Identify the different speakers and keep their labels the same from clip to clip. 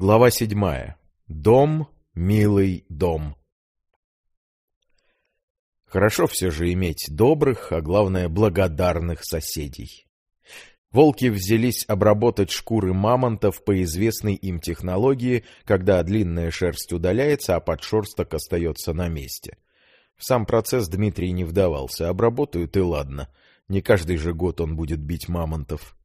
Speaker 1: Глава седьмая. Дом, милый дом. Хорошо все же иметь добрых, а главное благодарных соседей. Волки взялись обработать шкуры мамонтов по известной им технологии, когда длинная шерсть удаляется, а подшерсток остается на месте. В сам процесс Дмитрий не вдавался, обработают и ладно. Не каждый же год он будет бить мамонтов.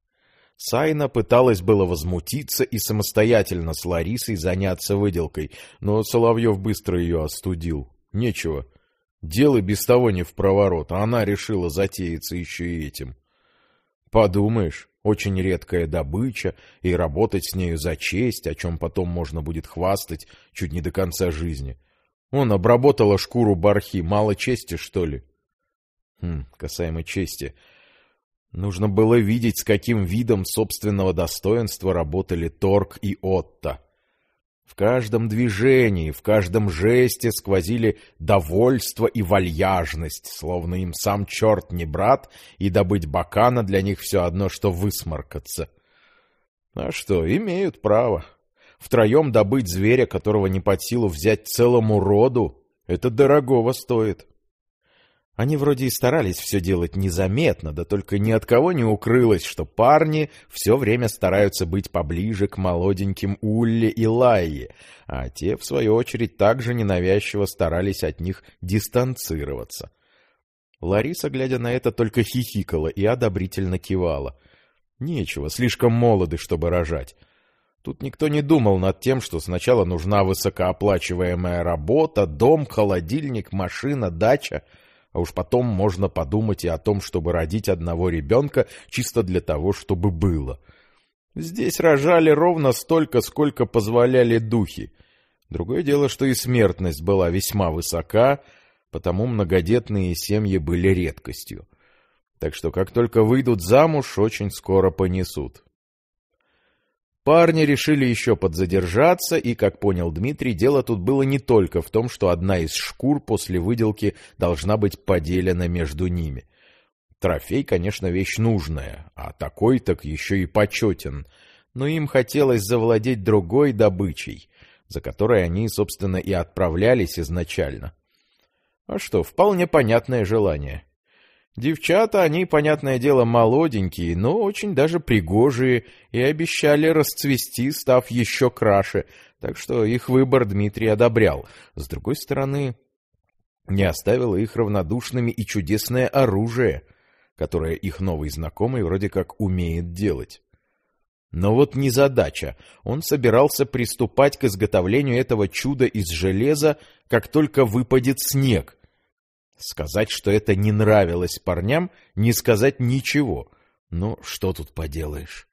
Speaker 1: Сайна пыталась было возмутиться и самостоятельно с Ларисой заняться выделкой, но Соловьев быстро ее остудил. Нечего. Дело без того не в проворот, а она решила затеяться еще и этим. Подумаешь, очень редкая добыча, и работать с нею за честь, о чем потом можно будет хвастать чуть не до конца жизни. Он обработала шкуру бархи, мало чести, что ли? Хм, касаемо чести... Нужно было видеть, с каким видом собственного достоинства работали Торг и Отто. В каждом движении, в каждом жесте сквозили довольство и вальяжность, словно им сам черт не брат, и добыть бакана для них все одно, что высморкаться. А что, имеют право. Втроем добыть зверя, которого не под силу взять целому роду, это дорогого стоит. Они вроде и старались все делать незаметно, да только ни от кого не укрылось, что парни все время стараются быть поближе к молоденьким Улле и Лайе, а те, в свою очередь, также ненавязчиво старались от них дистанцироваться. Лариса, глядя на это, только хихикала и одобрительно кивала. Нечего, слишком молоды, чтобы рожать. Тут никто не думал над тем, что сначала нужна высокооплачиваемая работа, дом, холодильник, машина, дача — а уж потом можно подумать и о том, чтобы родить одного ребенка чисто для того, чтобы было. Здесь рожали ровно столько, сколько позволяли духи. Другое дело, что и смертность была весьма высока, потому многодетные семьи были редкостью. Так что как только выйдут замуж, очень скоро понесут. Парни решили еще подзадержаться, и, как понял Дмитрий, дело тут было не только в том, что одна из шкур после выделки должна быть поделена между ними. Трофей, конечно, вещь нужная, а такой так еще и почетен, но им хотелось завладеть другой добычей, за которой они, собственно, и отправлялись изначально. А что, вполне понятное желание — Девчата, они, понятное дело, молоденькие, но очень даже пригожие и обещали расцвести, став еще краше, так что их выбор Дмитрий одобрял. С другой стороны, не оставило их равнодушными и чудесное оружие, которое их новый знакомый вроде как умеет делать. Но вот не задача. Он собирался приступать к изготовлению этого чуда из железа, как только выпадет снег — Сказать, что это не нравилось парням, не сказать ничего. Но что тут поделаешь?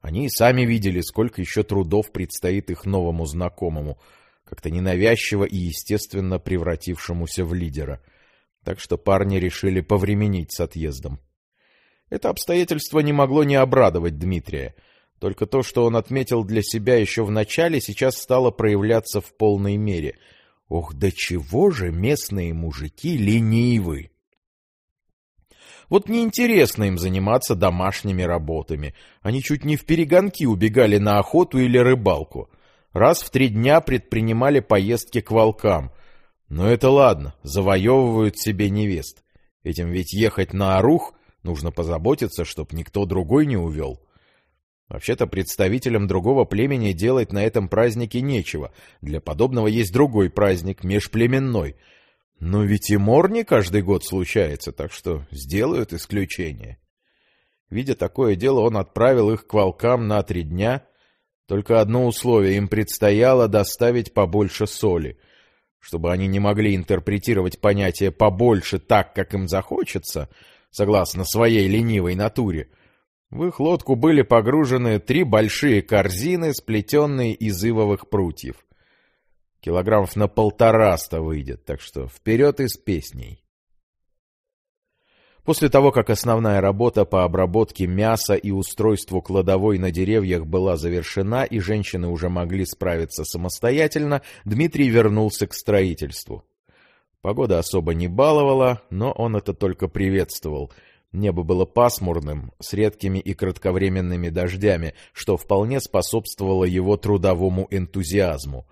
Speaker 1: Они и сами видели, сколько еще трудов предстоит их новому знакомому, как-то ненавязчиво и естественно превратившемуся в лидера. Так что парни решили повременить с отъездом. Это обстоятельство не могло не обрадовать Дмитрия. Только то, что он отметил для себя еще в начале, сейчас стало проявляться в полной мере — Ох, до чего же местные мужики ленивы! Вот неинтересно им заниматься домашними работами. Они чуть не в перегонки убегали на охоту или рыбалку. Раз в три дня предпринимали поездки к волкам. Но это ладно, завоевывают себе невест. Этим ведь ехать на Орух нужно позаботиться, чтоб никто другой не увел. Вообще-то представителям другого племени делать на этом празднике нечего. Для подобного есть другой праздник, межплеменной. Но ведь и мор не каждый год случается, так что сделают исключение. Видя такое дело, он отправил их к волкам на три дня. Только одно условие — им предстояло доставить побольше соли. Чтобы они не могли интерпретировать понятие «побольше» так, как им захочется, согласно своей ленивой натуре — в их лодку были погружены три большие корзины, сплетенные из ивовых прутьев. Килограммов на полтораста выйдет, так что вперед и с песней. После того, как основная работа по обработке мяса и устройству кладовой на деревьях была завершена и женщины уже могли справиться самостоятельно, Дмитрий вернулся к строительству. Погода особо не баловала, но он это только приветствовал — Небо было пасмурным, с редкими и кратковременными дождями, что вполне способствовало его трудовому энтузиазму.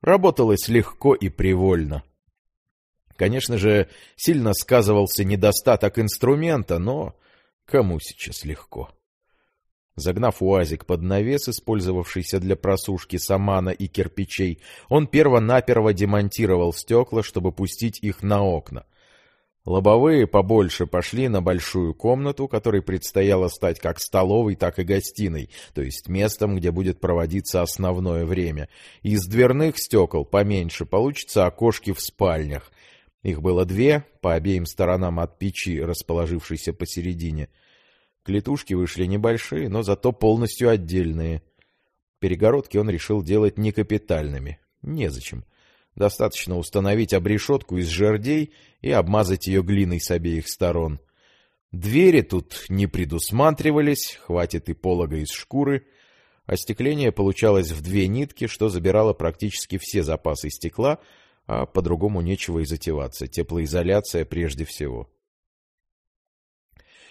Speaker 1: Работалось легко и привольно. Конечно же, сильно сказывался недостаток инструмента, но кому сейчас легко? Загнав УАЗик под навес, использовавшийся для просушки самана и кирпичей, он перво-наперво демонтировал стекла, чтобы пустить их на окна — Лобовые побольше пошли на большую комнату, которой предстояло стать как столовой, так и гостиной, то есть местом, где будет проводиться основное время. Из дверных стекол поменьше получится окошки в спальнях. Их было две, по обеим сторонам от печи, расположившейся посередине. Клетушки вышли небольшие, но зато полностью отдельные. Перегородки он решил делать не капитальными. Незачем. Достаточно установить обрешетку из жердей и обмазать ее глиной с обеих сторон. Двери тут не предусматривались, хватит и полога из шкуры. Остекление получалось в две нитки, что забирало практически все запасы стекла, а по-другому нечего и затеваться. Теплоизоляция прежде всего.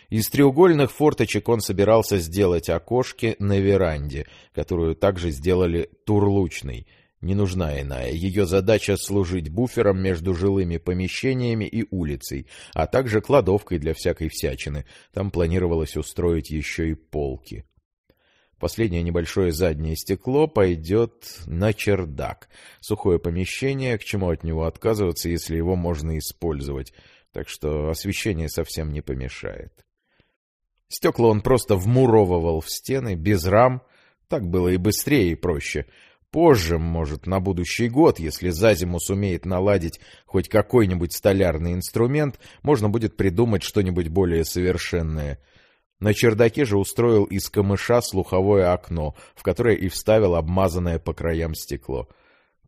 Speaker 1: Из треугольных форточек он собирался сделать окошки на веранде, которую также сделали турлучной — не нужна иная. Ее задача служить буфером между жилыми помещениями и улицей, а также кладовкой для всякой всячины. Там планировалось устроить еще и полки. Последнее небольшое заднее стекло пойдет на чердак. Сухое помещение, к чему от него отказываться, если его можно использовать. Так что освещение совсем не помешает. Стекла он просто вмуровывал в стены, без рам. Так было и быстрее, и проще. Позже, может, на будущий год, если за зиму сумеет наладить хоть какой-нибудь столярный инструмент, можно будет придумать что-нибудь более совершенное. На чердаке же устроил из камыша слуховое окно, в которое и вставил обмазанное по краям стекло.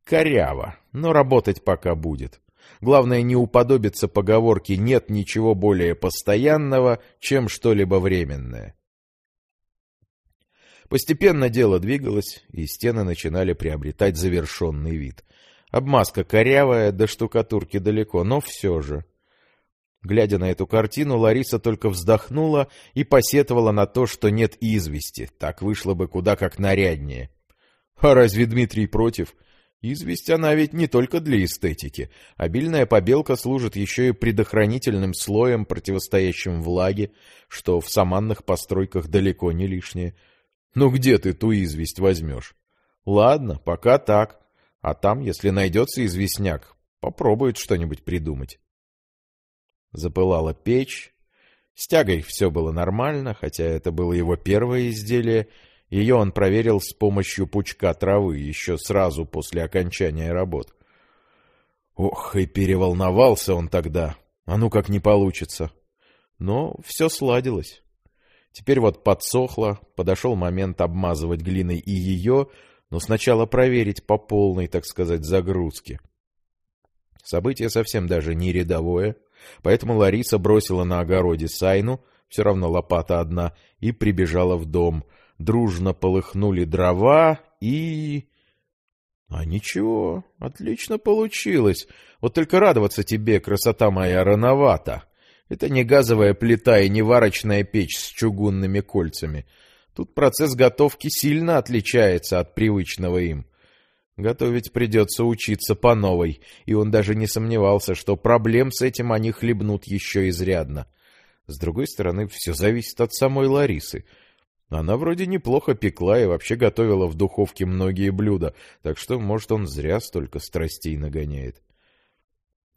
Speaker 1: Коряво, но работать пока будет. Главное не уподобиться поговорке «нет ничего более постоянного, чем что-либо временное». Постепенно дело двигалось, и стены начинали приобретать завершенный вид. Обмазка корявая, до штукатурки далеко, но все же. Глядя на эту картину, Лариса только вздохнула и посетовала на то, что нет извести, так вышло бы куда как наряднее. А разве Дмитрий против? Известь она ведь не только для эстетики. Обильная побелка служит еще и предохранительным слоем, противостоящим влаге, что в саманных постройках далеко не лишнее. Ну где ты ту известь возьмешь? Ладно, пока так. А там, если найдется известняк, попробует что-нибудь придумать. Запылала печь. С тягой все было нормально, хотя это было его первое изделие. Ее он проверил с помощью пучка травы еще сразу после окончания работ. Ох, и переволновался он тогда. А ну как не получится. Но все сладилось. Теперь вот подсохло, подошел момент обмазывать глиной и ее, но сначала проверить по полной, так сказать, загрузке. Событие совсем даже не рядовое, поэтому Лариса бросила на огороде сайну, все равно лопата одна, и прибежала в дом. Дружно полыхнули дрова и... А ничего, отлично получилось. Вот только радоваться тебе, красота моя, рановато. Это не газовая плита и не варочная печь с чугунными кольцами. Тут процесс готовки сильно отличается от привычного им. Готовить придется учиться по новой, и он даже не сомневался, что проблем с этим они хлебнут еще изрядно. С другой стороны, все зависит от самой Ларисы. Она вроде неплохо пекла и вообще готовила в духовке многие блюда, так что, может, он зря столько страстей нагоняет.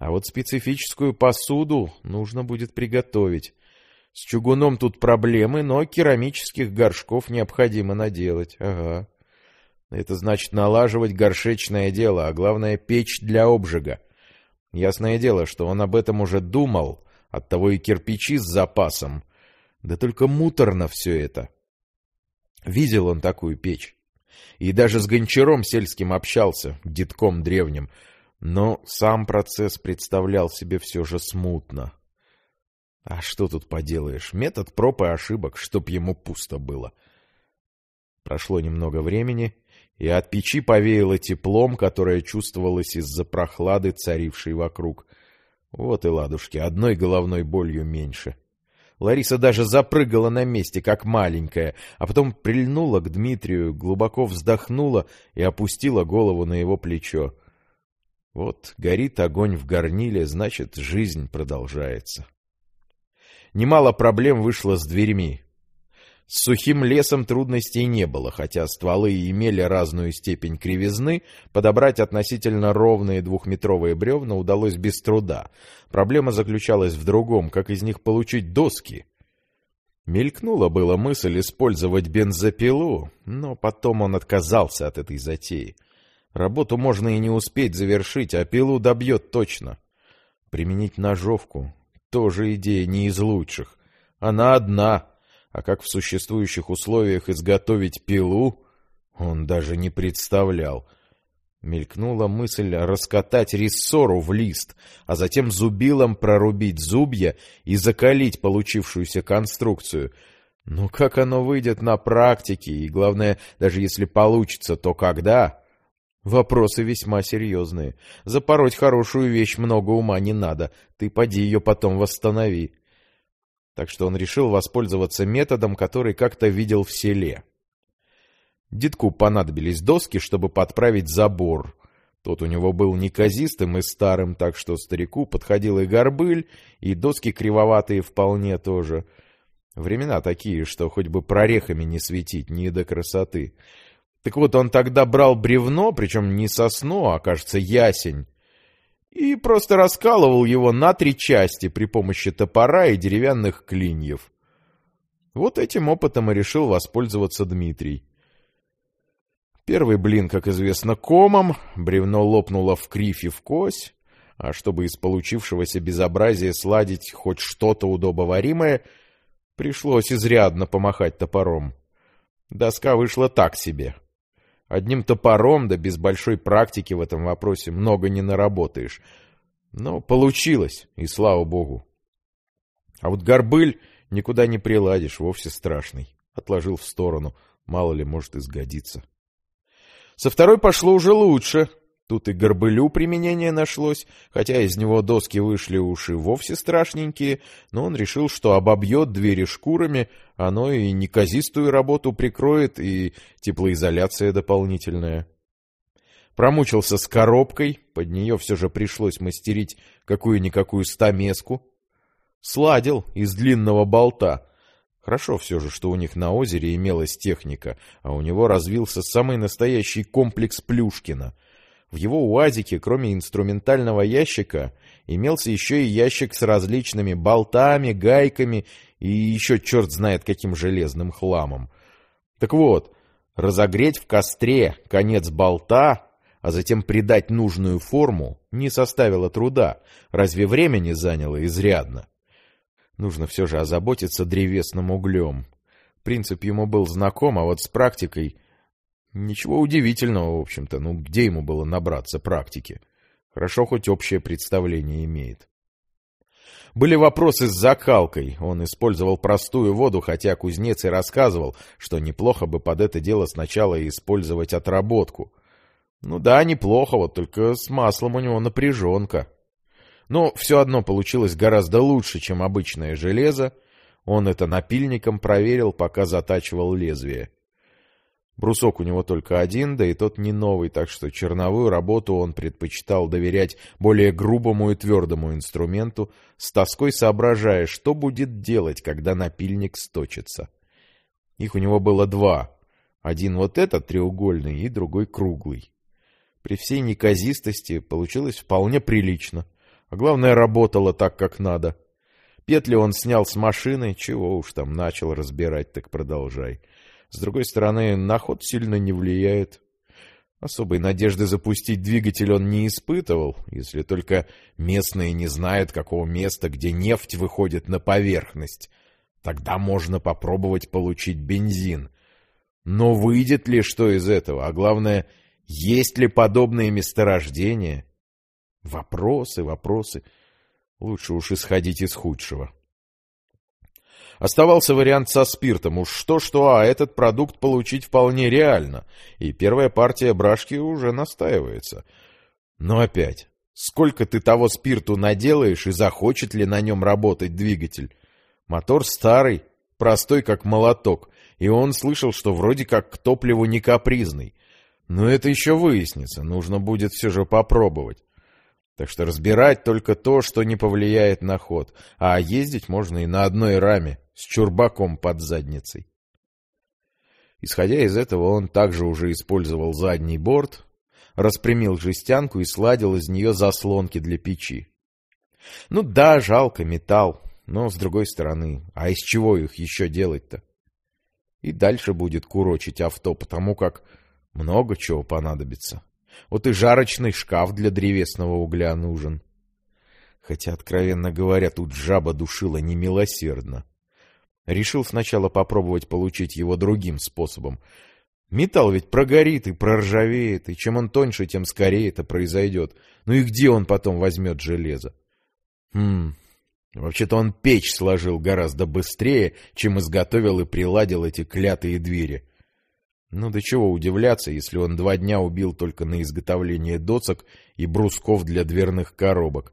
Speaker 1: А вот специфическую посуду нужно будет приготовить. С чугуном тут проблемы, но керамических горшков необходимо наделать. Ага. Это значит налаживать горшечное дело, а главное печь для обжига. Ясное дело, что он об этом уже думал, оттого и кирпичи с запасом. Да только муторно все это. Видел он такую печь. И даже с гончаром сельским общался, детком древним — но сам процесс представлял себе все же смутно. А что тут поделаешь? Метод проб и ошибок, чтоб ему пусто было. Прошло немного времени, и от печи повеяло теплом, которое чувствовалось из-за прохлады, царившей вокруг. Вот и ладушки, одной головной болью меньше. Лариса даже запрыгала на месте, как маленькая, а потом прильнула к Дмитрию, глубоко вздохнула и опустила голову на его плечо. Вот горит огонь в горниле, значит, жизнь продолжается. Немало проблем вышло с дверьми. С сухим лесом трудностей не было, хотя стволы имели разную степень кривизны, подобрать относительно ровные двухметровые бревна удалось без труда. Проблема заключалась в другом, как из них получить доски. Мелькнула была мысль использовать бензопилу, но потом он отказался от этой затеи. Работу можно и не успеть завершить, а пилу добьет точно. Применить ножовку — тоже идея не из лучших. Она одна, а как в существующих условиях изготовить пилу, он даже не представлял. Мелькнула мысль раскатать рессору в лист, а затем зубилом прорубить зубья и закалить получившуюся конструкцию. Но как оно выйдет на практике, и главное, даже если получится, то когда? Вопросы весьма серьезные. Запороть хорошую вещь много ума не надо, ты поди ее потом восстанови. Так что он решил воспользоваться методом, который как-то видел в селе. Дедку понадобились доски, чтобы подправить забор. Тот у него был неказистым и старым, так что старику подходил и горбыль, и доски кривоватые вполне тоже. Времена такие, что хоть бы прорехами не светить, не до красоты. Так вот, он тогда брал бревно, причем не сосну, а, кажется, ясень, и просто раскалывал его на три части при помощи топора и деревянных клиньев. Вот этим опытом и решил воспользоваться Дмитрий. Первый блин, как известно, комом, бревно лопнуло в кривь и в кось, а чтобы из получившегося безобразия сладить хоть что-то удобоваримое, пришлось изрядно помахать топором. Доска вышла так себе. Одним топором, да без большой практики в этом вопросе, много не наработаешь. Но получилось, и слава богу. А вот горбыль никуда не приладишь, вовсе страшный. Отложил в сторону, мало ли, может, изгодиться. Со второй пошло уже лучше. Тут и горбылю применение нашлось, хотя из него доски вышли уши вовсе страшненькие, но он решил, что обобьет двери шкурами, оно и неказистую работу прикроет, и теплоизоляция дополнительная. Промучился с коробкой, под нее все же пришлось мастерить какую-никакую стамеску. Сладил из длинного болта. Хорошо все же, что у них на озере имелась техника, а у него развился самый настоящий комплекс Плюшкина — в его УАЗике, кроме инструментального ящика, имелся еще и ящик с различными болтами, гайками и еще черт знает каким железным хламом. Так вот, разогреть в костре конец болта, а затем придать нужную форму, не составило труда, разве времени заняло изрядно. Нужно все же озаботиться древесным углем. Принцип ему был знаком, а вот с практикой Ничего удивительного, в общем-то. Ну, где ему было набраться практики? Хорошо, хоть общее представление имеет. Были вопросы с закалкой. Он использовал простую воду, хотя кузнец и рассказывал, что неплохо бы под это дело сначала использовать отработку. Ну да, неплохо, вот только с маслом у него напряженка. Но все одно получилось гораздо лучше, чем обычное железо. Он это напильником проверил, пока затачивал лезвие. Брусок у него только один, да и тот не новый, так что черновую работу он предпочитал доверять более грубому и твердому инструменту, с тоской соображая, что будет делать, когда напильник сточится. Их у него было два. Один вот этот треугольный и другой круглый. При всей неказистости получилось вполне прилично. А главное, работало так, как надо. Петли он снял с машины, чего уж там начал разбирать, так продолжай. С другой стороны, на ход сильно не влияет. Особой надежды запустить двигатель он не испытывал, если только местные не знают, какого места, где нефть выходит на поверхность. Тогда можно попробовать получить бензин. Но выйдет ли что из этого? А главное, есть ли подобные месторождения? Вопросы, вопросы. Лучше уж исходить из худшего. Оставался вариант со спиртом. Уж что-что, а этот продукт получить вполне реально. И первая партия брашки уже настаивается. Но опять, сколько ты того спирту наделаешь и захочет ли на нем работать двигатель? Мотор старый, простой как молоток, и он слышал, что вроде как к топливу не капризный. Но это еще выяснится, нужно будет все же попробовать. Так что разбирать только то, что не повлияет на ход, а ездить можно и на одной раме, с чурбаком под задницей. Исходя из этого, он также уже использовал задний борт, распрямил жестянку и сладил из нее заслонки для печи. Ну да, жалко металл, но с другой стороны, а из чего их еще делать-то? И дальше будет курочить авто, потому как много чего понадобится. Вот и жарочный шкаф для древесного угля нужен. Хотя, откровенно говоря, тут жаба душила немилосердно. Решил сначала попробовать получить его другим способом. Металл ведь прогорит и проржавеет, и чем он тоньше, тем скорее это произойдет. Ну и где он потом возьмет железо? Хм, вообще-то он печь сложил гораздо быстрее, чем изготовил и приладил эти клятые двери. Ну до чего удивляться, если он два дня убил только на изготовление досок и брусков для дверных коробок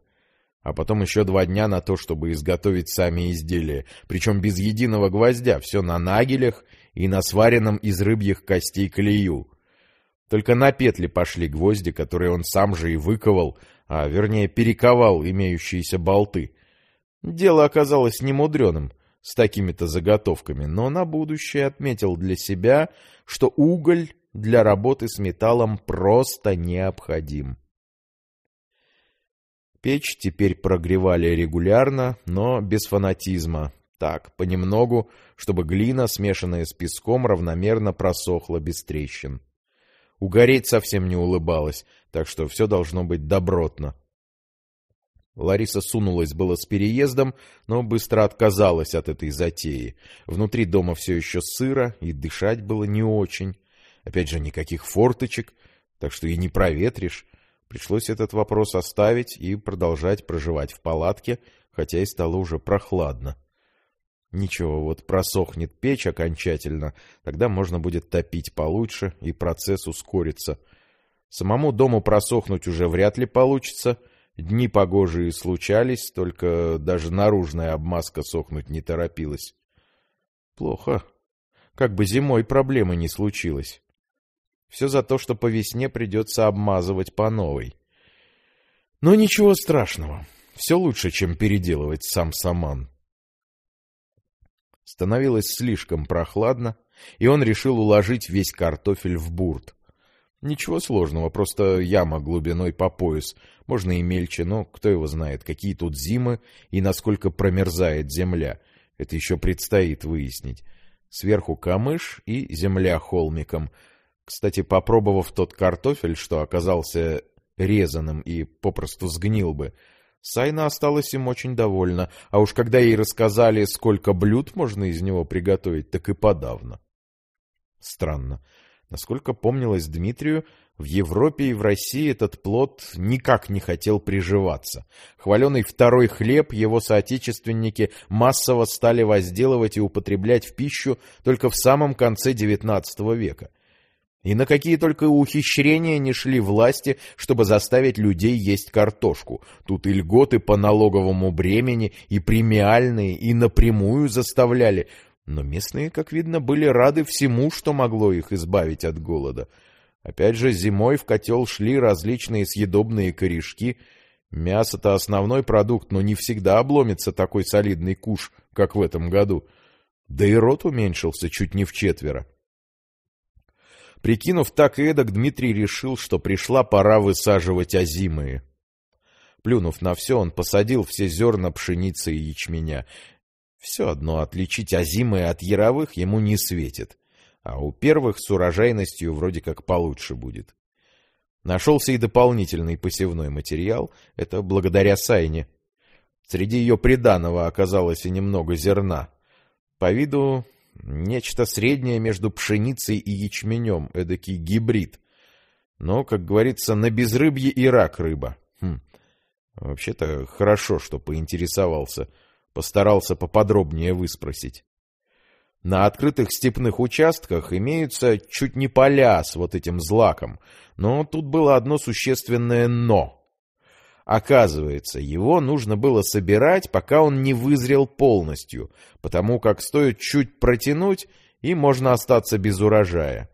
Speaker 1: а потом еще два дня на то, чтобы изготовить сами изделия, причем без единого гвоздя, все на нагелях и на сваренном из рыбьих костей клею. Только на петли пошли гвозди, которые он сам же и выковал, а вернее перековал имеющиеся болты. Дело оказалось немудреным с такими-то заготовками, но на будущее отметил для себя, что уголь для работы с металлом просто необходим. Печь теперь прогревали регулярно, но без фанатизма. Так, понемногу, чтобы глина, смешанная с песком, равномерно просохла без трещин. Угореть совсем не улыбалась, так что все должно быть добротно. Лариса сунулась было с переездом, но быстро отказалась от этой затеи. Внутри дома все еще сыро, и дышать было не очень. Опять же, никаких форточек, так что и не проветришь. Пришлось этот вопрос оставить и продолжать проживать в палатке, хотя и стало уже прохладно. Ничего, вот просохнет печь окончательно, тогда можно будет топить получше, и процесс ускорится. Самому дому просохнуть уже вряд ли получится. Дни погожие случались, только даже наружная обмазка сохнуть не торопилась. Плохо. Как бы зимой проблемы не случилось. Все за то, что по весне придется обмазывать по новой. Но ничего страшного. Все лучше, чем переделывать сам саман. Становилось слишком прохладно, и он решил уложить весь картофель в бурт. Ничего сложного, просто яма глубиной по пояс. Можно и мельче, но кто его знает, какие тут зимы и насколько промерзает земля. Это еще предстоит выяснить. Сверху камыш и земля холмиком — кстати, попробовав тот картофель, что оказался резаным и попросту сгнил бы, Сайна осталась им очень довольна, а уж когда ей рассказали, сколько блюд можно из него приготовить, так и подавно. Странно. Насколько помнилось Дмитрию, в Европе и в России этот плод никак не хотел приживаться. Хваленый второй хлеб его соотечественники массово стали возделывать и употреблять в пищу только в самом конце XIX века. И на какие только ухищрения не шли власти, чтобы заставить людей есть картошку. Тут и льготы по налоговому бремени, и премиальные, и напрямую заставляли. Но местные, как видно, были рады всему, что могло их избавить от голода. Опять же, зимой в котел шли различные съедобные корешки. Мясо-то основной продукт, но не всегда обломится такой солидный куш, как в этом году. Да и рот уменьшился чуть не в четверо. Прикинув так и эдак, Дмитрий решил, что пришла пора высаживать озимые. Плюнув на все, он посадил все зерна пшеницы и ячменя. Все одно отличить озимые от яровых ему не светит, а у первых с урожайностью вроде как получше будет. Нашелся и дополнительный посевной материал, это благодаря Сайне. Среди ее приданого оказалось и немного зерна. По виду Нечто среднее между пшеницей и ячменем, эдакий гибрид. Но, как говорится, на безрыбье и рак рыба. Хм. Вообще-то хорошо, что поинтересовался. Постарался поподробнее выспросить. На открытых степных участках имеются чуть не поля с вот этим злаком, но тут было одно существенное «но». Оказывается, его нужно было собирать, пока он не вызрел полностью, потому как стоит чуть протянуть, и можно остаться без урожая.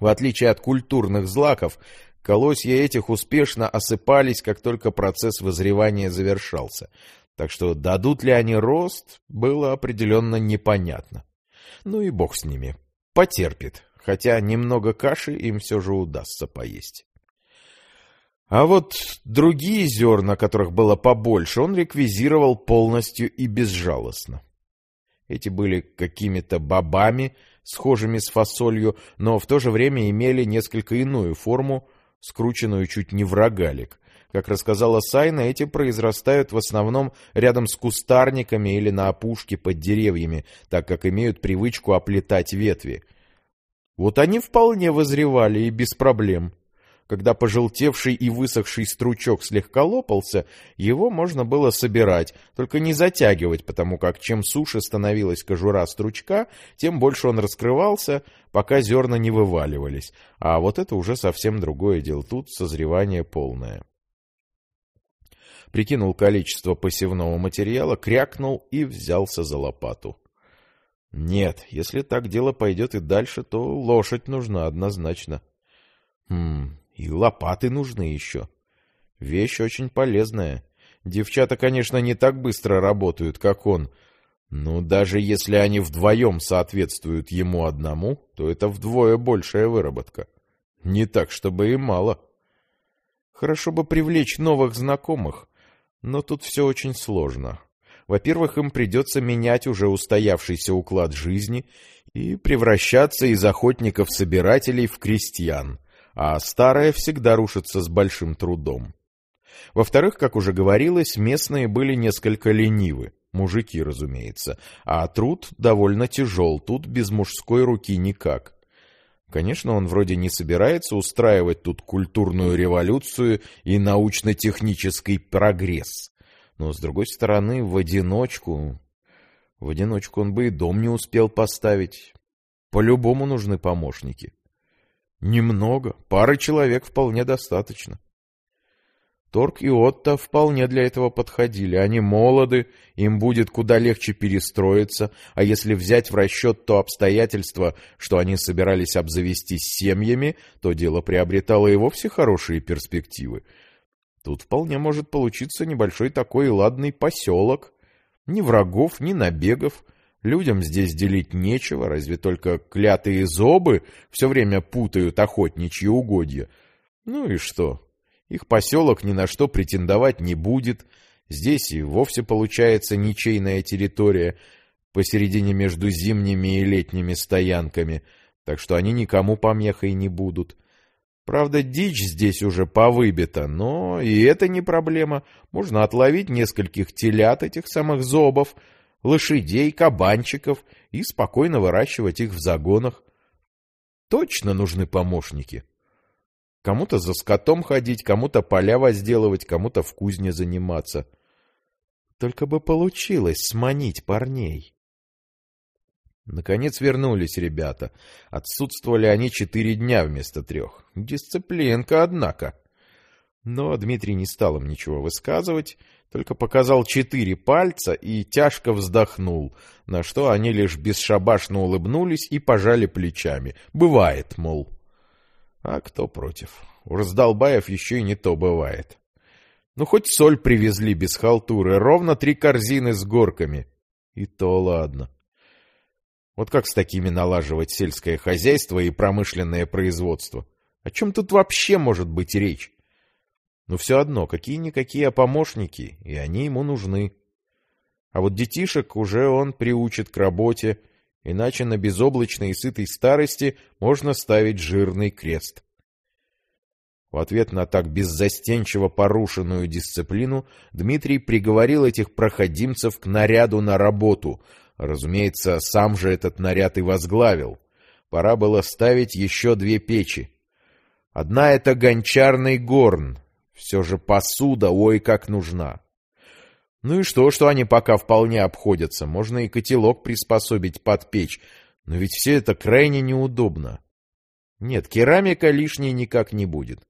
Speaker 1: В отличие от культурных злаков, колосья этих успешно осыпались, как только процесс вызревания завершался. Так что дадут ли они рост, было определенно непонятно. Ну и бог с ними. Потерпит, хотя немного каши им все же удастся поесть. А вот другие зерна, которых было побольше, он реквизировал полностью и безжалостно. Эти были какими-то бобами, схожими с фасолью, но в то же время имели несколько иную форму, скрученную чуть не в рогалик. Как рассказала Сайна, эти произрастают в основном рядом с кустарниками или на опушке под деревьями, так как имеют привычку оплетать ветви. Вот они вполне возревали и без проблем. Когда пожелтевший и высохший стручок слегка лопался, его можно было собирать, только не затягивать, потому как чем суше становилась кожура стручка, тем больше он раскрывался, пока зерна не вываливались. А вот это уже совсем другое дело, тут созревание полное. Прикинул количество посевного материала, крякнул и взялся за лопату. Нет, если так дело пойдет и дальше, то лошадь нужна однозначно. Хм, и лопаты нужны еще. Вещь очень полезная. Девчата, конечно, не так быстро работают, как он. Но даже если они вдвоем соответствуют ему одному, то это вдвое большая выработка. Не так, чтобы и мало. Хорошо бы привлечь новых знакомых, но тут все очень сложно. Во-первых, им придется менять уже устоявшийся уклад жизни и превращаться из охотников-собирателей в крестьян а старое всегда рушится с большим трудом. Во-вторых, как уже говорилось, местные были несколько ленивы, мужики, разумеется, а труд довольно тяжел, тут без мужской руки никак. Конечно, он вроде не собирается устраивать тут культурную революцию и научно-технический прогресс. Но, с другой стороны, в одиночку... В одиночку он бы и дом не успел поставить. По-любому нужны помощники. Немного, пары человек вполне достаточно. Торг и Отто вполне для этого подходили. Они молоды, им будет куда легче перестроиться, а если взять в расчет то обстоятельство, что они собирались обзавестись семьями, то дело приобретало и вовсе хорошие перспективы. Тут вполне может получиться небольшой такой ладный поселок. Ни врагов, ни набегов, Людям здесь делить нечего, разве только клятые зобы все время путают охотничьи угодья. Ну и что? Их поселок ни на что претендовать не будет. Здесь и вовсе получается ничейная территория посередине между зимними и летними стоянками, так что они никому помехой не будут. Правда, дичь здесь уже повыбита, но и это не проблема. Можно отловить нескольких телят этих самых зобов, лошадей, кабанчиков и спокойно выращивать их в загонах. Точно нужны помощники. Кому-то за скотом ходить, кому-то поля возделывать, кому-то в кузне заниматься. Только бы получилось сманить парней. Наконец вернулись ребята. Отсутствовали они четыре дня вместо трех. Дисциплинка, однако. Но Дмитрий не стал им ничего высказывать, только показал четыре пальца и тяжко вздохнул, на что они лишь бесшабашно улыбнулись и пожали плечами. Бывает, мол. А кто против? У раздолбаев еще и не то бывает. Ну, хоть соль привезли без халтуры, ровно три корзины с горками. И то ладно. Вот как с такими налаживать сельское хозяйство и промышленное производство? О чем тут вообще может быть речь? Но все одно, какие-никакие помощники, и они ему нужны. А вот детишек уже он приучит к работе, иначе на безоблачной и сытой старости можно ставить жирный крест. В ответ на так беззастенчиво порушенную дисциплину Дмитрий приговорил этих проходимцев к наряду на работу. Разумеется, сам же этот наряд и возглавил. Пора было ставить еще две печи. Одна — это гончарный горн, все же посуда, ой, как нужна. Ну и что, что они пока вполне обходятся. Можно и котелок приспособить под печь, но ведь все это крайне неудобно. Нет, керамика лишней никак не будет.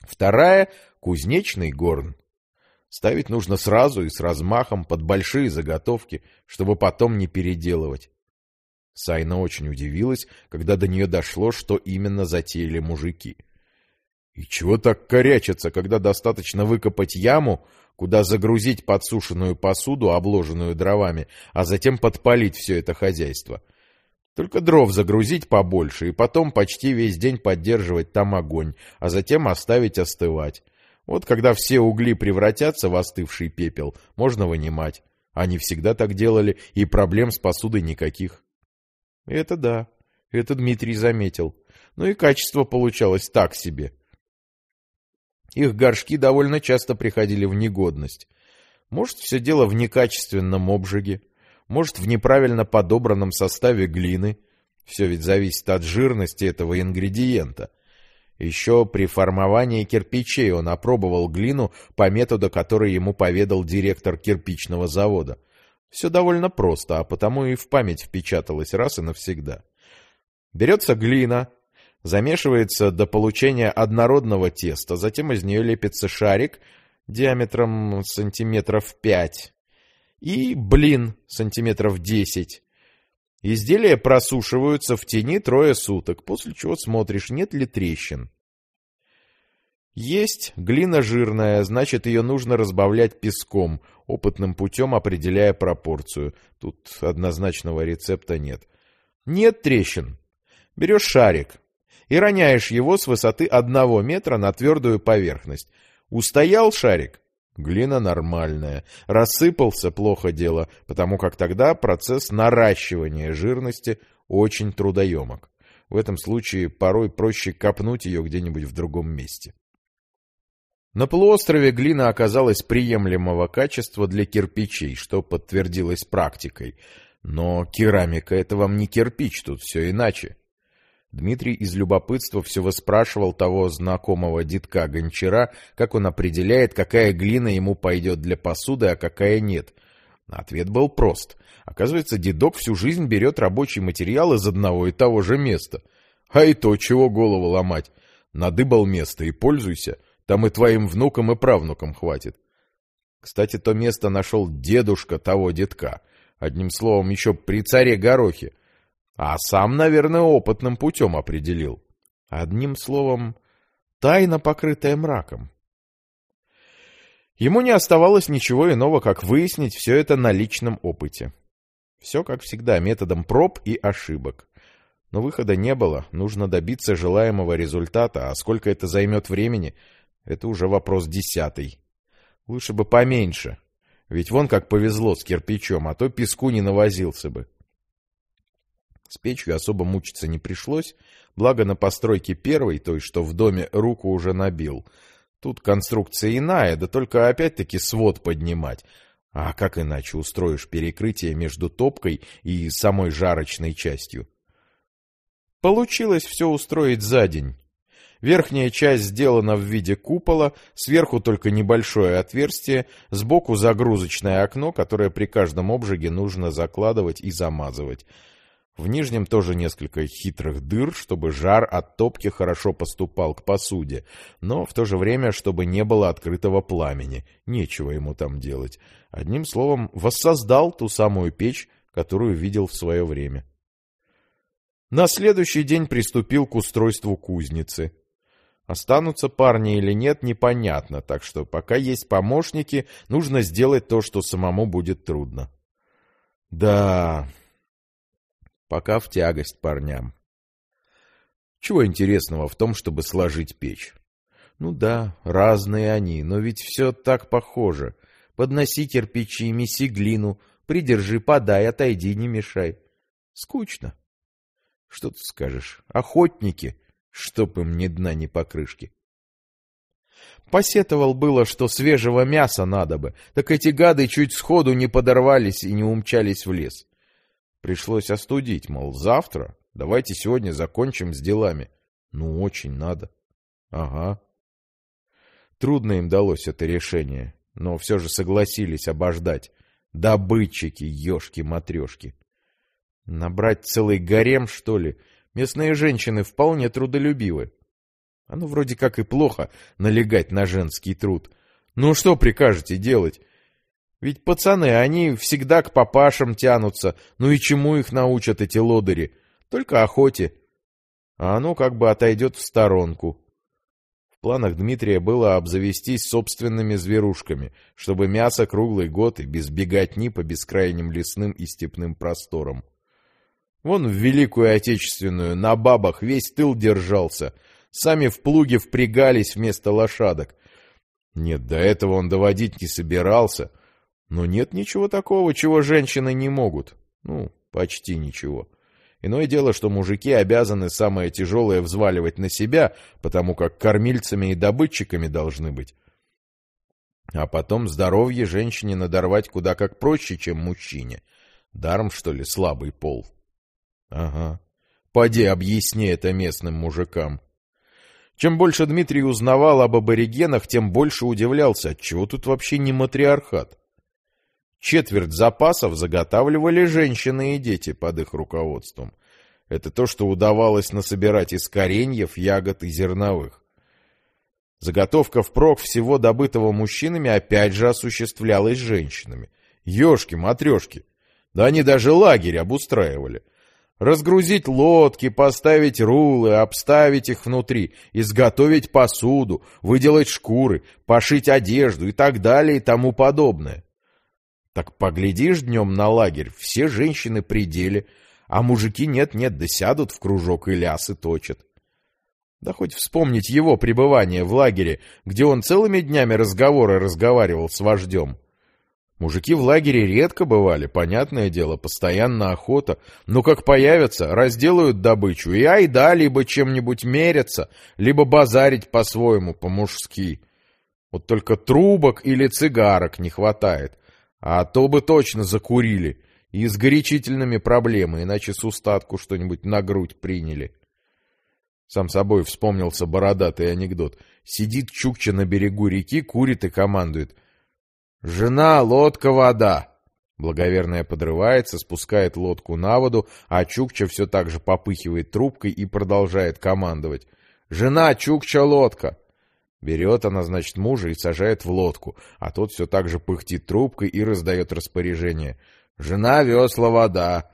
Speaker 1: Вторая — кузнечный горн. Ставить нужно сразу и с размахом под большие заготовки, чтобы потом не переделывать. Сайна очень удивилась, когда до нее дошло, что именно затеяли мужики. И чего так корячатся, когда достаточно выкопать яму, куда загрузить подсушенную посуду, обложенную дровами, а затем подпалить все это хозяйство? Только дров загрузить побольше и потом почти весь день поддерживать там огонь, а затем оставить остывать. Вот когда все угли превратятся в остывший пепел, можно вынимать. Они всегда так делали, и проблем с посудой никаких. Это да, это Дмитрий заметил. Ну и качество получалось так себе. Их горшки довольно часто приходили в негодность. Может, все дело в некачественном обжиге, может, в неправильно подобранном составе глины. Все ведь зависит от жирности этого ингредиента. Еще при формовании кирпичей он опробовал глину по методу, который ему поведал директор кирпичного завода. Все довольно просто, а потому и в память впечаталось раз и навсегда. Берется глина, замешивается до получения однородного теста, затем из нее лепится шарик диаметром сантиметров пять и блин сантиметров десять. Изделия просушиваются в тени трое суток, после чего смотришь, нет ли трещин. Есть глина жирная, значит, ее нужно разбавлять песком, опытным путем определяя пропорцию. Тут однозначного рецепта нет. Нет трещин. Берешь шарик и роняешь его с высоты одного метра на твердую поверхность. Устоял шарик? Глина нормальная. Рассыпался плохо дело, потому как тогда процесс наращивания жирности очень трудоемок. В этом случае порой проще копнуть ее где-нибудь в другом месте. На полуострове глина оказалась приемлемого качества для кирпичей, что подтвердилось практикой. Но керамика — это вам не кирпич, тут все иначе. Дмитрий из любопытства все выспрашивал того знакомого детка Гончара, как он определяет, какая глина ему пойдет для посуды, а какая нет. Ответ был прост. Оказывается, дедок всю жизнь берет рабочий материал из одного и того же места. А и то, чего голову ломать. Надыбал место и пользуйся. Там и твоим внукам и правнукам хватит. Кстати, то место нашел дедушка того детка. Одним словом, еще при царе Горохе. А сам, наверное, опытным путем определил. Одним словом, тайна, покрытая мраком. Ему не оставалось ничего иного, как выяснить все это на личном опыте. Все, как всегда, методом проб и ошибок. Но выхода не было, нужно добиться желаемого результата, а сколько это займет времени – это уже вопрос десятый. Лучше бы поменьше. Ведь вон как повезло с кирпичом, а то песку не навозился бы. С печью особо мучиться не пришлось, благо на постройке первой, той, что в доме, руку уже набил. Тут конструкция иная, да только опять-таки свод поднимать. А как иначе устроишь перекрытие между топкой и самой жарочной частью? Получилось все устроить за день. Верхняя часть сделана в виде купола, сверху только небольшое отверстие, сбоку загрузочное окно, которое при каждом обжиге нужно закладывать и замазывать. В нижнем тоже несколько хитрых дыр, чтобы жар от топки хорошо поступал к посуде, но в то же время, чтобы не было открытого пламени. Нечего ему там делать. Одним словом, воссоздал ту самую печь, которую видел в свое время. На следующий день приступил к устройству кузницы. Останутся парни или нет, непонятно, так что пока есть помощники, нужно сделать то, что самому будет трудно. Да, пока в тягость парням. Чего интересного в том, чтобы сложить печь? Ну да, разные они, но ведь все так похоже. Подноси кирпичи, меси глину, придержи, подай, отойди, не мешай. Скучно. Что ты скажешь? Охотники чтоб им ни дна, ни покрышки. Посетовал было, что свежего мяса надо бы, так эти гады чуть сходу не подорвались и не умчались в лес. Пришлось остудить, мол, завтра, давайте сегодня закончим с делами. Ну, очень надо. Ага. Трудно им далось это решение, но все же согласились обождать. Добытчики, ешки-матрешки. Набрать целый гарем, что ли? — Местные женщины вполне трудолюбивы. Оно вроде как и плохо налегать на женский труд. Ну что прикажете делать? Ведь пацаны, они всегда к папашам тянутся. Ну и чему их научат эти лодыри? Только охоте. А оно как бы отойдет в сторонку. В планах Дмитрия было обзавестись собственными зверушками, чтобы мясо круглый год и без беготни по бескрайним лесным и степным просторам. Вон в Великую Отечественную на бабах весь тыл держался, сами в плуге впрягались вместо лошадок. Нет, до этого он доводить не собирался, но нет ничего такого, чего женщины не могут. Ну, почти ничего. Иное дело, что мужики обязаны самое тяжелое взваливать на себя, потому как кормильцами и добытчиками должны быть. А потом здоровье женщине надорвать куда как проще, чем мужчине. Даром, что ли, слабый пол? Ага. Поди объясни это местным мужикам. Чем больше Дмитрий узнавал об аборигенах, тем больше удивлялся, отчего тут вообще не матриархат. Четверть запасов заготавливали женщины и дети под их руководством. Это то, что удавалось насобирать из кореньев, ягод и зерновых. Заготовка впрок всего добытого мужчинами опять же осуществлялась женщинами. Ёшки-матрёшки. Да они даже лагерь обустраивали. Разгрузить лодки, поставить рулы, обставить их внутри, изготовить посуду, выделать шкуры, пошить одежду и так далее и тому подобное. Так поглядишь днем на лагерь, все женщины при деле, а мужики нет-нет, да в кружок и лясы точат. Да хоть вспомнить его пребывание в лагере, где он целыми днями разговоры разговаривал с вождем. Мужики в лагере редко бывали, понятное дело, постоянно охота, но как появятся, разделают добычу, и айда либо чем-нибудь мерятся, либо базарить по-своему, по-мужски. Вот только трубок или цигарок не хватает, а то бы точно закурили. И с горячительными проблемами, иначе с устатку что-нибудь на грудь приняли. Сам собой вспомнился бородатый анекдот. Сидит Чукча на берегу реки, курит и командует. «Жена, лодка, вода!» Благоверная подрывается, спускает лодку на воду, а Чукча все так же попыхивает трубкой и продолжает командовать. «Жена, Чукча, лодка!» Берет она, значит, мужа и сажает в лодку, а тот все так же пыхтит трубкой и раздает распоряжение. «Жена, весла, вода!»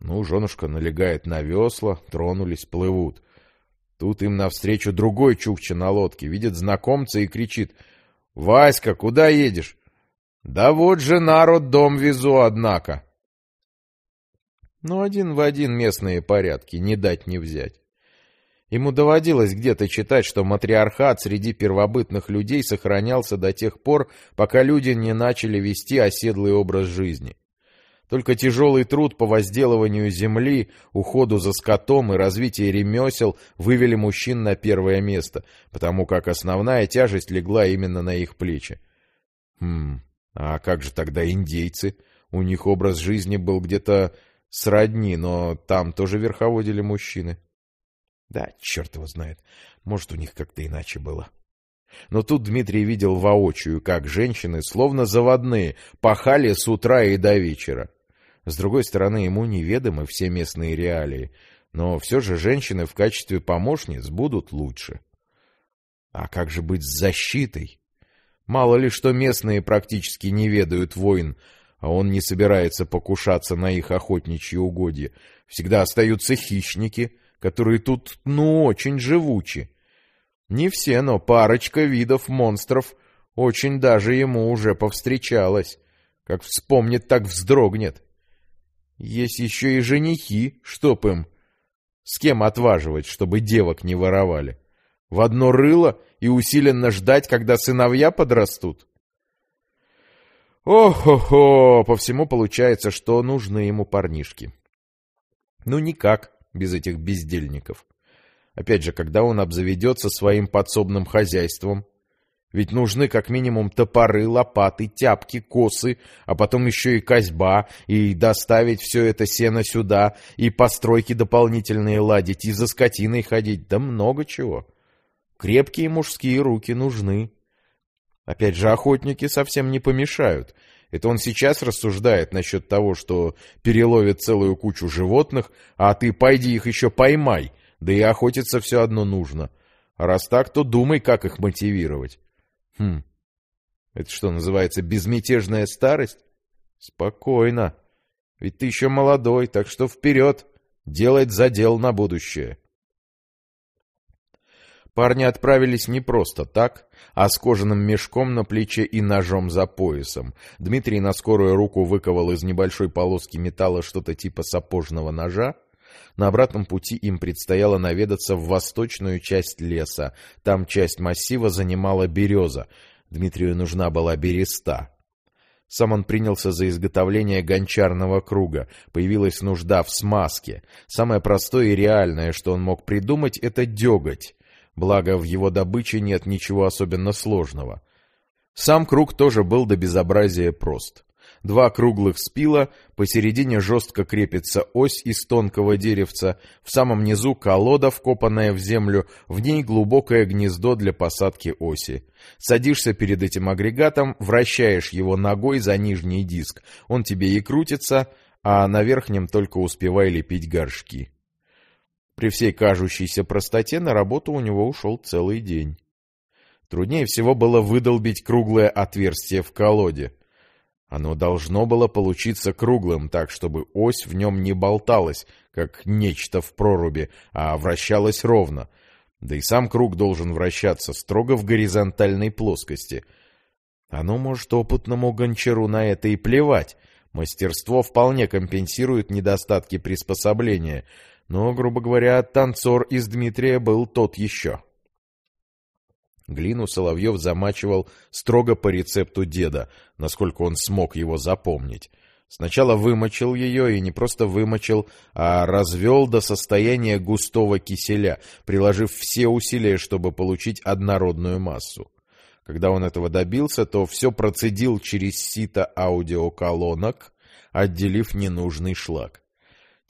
Speaker 1: Ну, женушка налегает на весла, тронулись, плывут. Тут им навстречу другой чукча на лодке, видит знакомца и кричит. «Васька, куда едешь?» «Да вот же народ дом везу, однако!» Ну, один в один местные порядки, не дать не взять. Ему доводилось где-то читать, что матриархат среди первобытных людей сохранялся до тех пор, пока люди не начали вести оседлый образ жизни. Только тяжелый труд по возделыванию земли, уходу за скотом и развитие ремесел вывели мужчин на первое место, потому как основная тяжесть легла именно на их плечи. Хм, а как же тогда индейцы? У них образ жизни был где-то сродни, но там тоже верховодили мужчины. Да, черт его знает. Может, у них как-то иначе было. Но тут Дмитрий видел воочию, как женщины, словно заводные, пахали с утра и до вечера. С другой стороны, ему неведомы все местные реалии, но все же женщины в качестве помощниц будут лучше. А как же быть с защитой? Мало ли что местные практически не ведают войн, а он не собирается покушаться на их охотничьи угодья. Всегда остаются хищники, которые тут, ну, очень живучи. Не все, но парочка видов монстров очень даже ему уже повстречалась. Как вспомнит, так вздрогнет. Есть еще и женихи, чтоб им. С кем отваживать, чтобы девок не воровали? В одно рыло и усиленно ждать, когда сыновья подрастут? Ох-хо-хо, по всему получается, что нужны ему парнишки. Ну, никак без этих бездельников. Опять же, когда он обзаведется своим подсобным хозяйством. Ведь нужны как минимум топоры, лопаты, тяпки, косы, а потом еще и козьба, и доставить все это сено сюда, и постройки дополнительные ладить, и за скотиной ходить, да много чего. Крепкие мужские руки нужны. Опять же, охотники совсем не помешают — это он сейчас рассуждает насчет того, что переловит целую кучу животных, а ты пойди их еще поймай, да и охотиться все одно нужно. А раз так, то думай, как их мотивировать. Хм, это что, называется безмятежная старость? Спокойно. Ведь ты еще молодой, так что вперед, делать задел на будущее. Парни отправились не просто так, а с кожаным мешком на плече и ножом за поясом. Дмитрий на скорую руку выковал из небольшой полоски металла что-то типа сапожного ножа. На обратном пути им предстояло наведаться в восточную часть леса. Там часть массива занимала береза. Дмитрию нужна была береста. Сам он принялся за изготовление гончарного круга. Появилась нужда в смазке. Самое простое и реальное, что он мог придумать, это деготь. Благо, в его добыче нет ничего особенно сложного. Сам круг тоже был до безобразия прост. Два круглых спила, посередине жестко крепится ось из тонкого деревца, в самом низу колода, вкопанная в землю, в ней глубокое гнездо для посадки оси. Садишься перед этим агрегатом, вращаешь его ногой за нижний диск, он тебе и крутится, а на верхнем только успевай лепить горшки. При всей кажущейся простоте на работу у него ушел целый день. Труднее всего было выдолбить круглое отверстие в колоде. Оно должно было получиться круглым, так, чтобы ось в нем не болталась, как нечто в проруби, а вращалась ровно. Да и сам круг должен вращаться строго в горизонтальной плоскости. Оно может опытному гончару на это и плевать. Мастерство вполне компенсирует недостатки приспособления — но, грубо говоря, танцор из Дмитрия был тот еще. Глину Соловьев замачивал строго по рецепту деда, насколько он смог его запомнить. Сначала вымочил ее, и не просто вымочил, а развел до состояния густого киселя, приложив все усилия, чтобы получить однородную массу. Когда он этого добился, то все процедил через сито аудиоколонок, отделив ненужный шлак.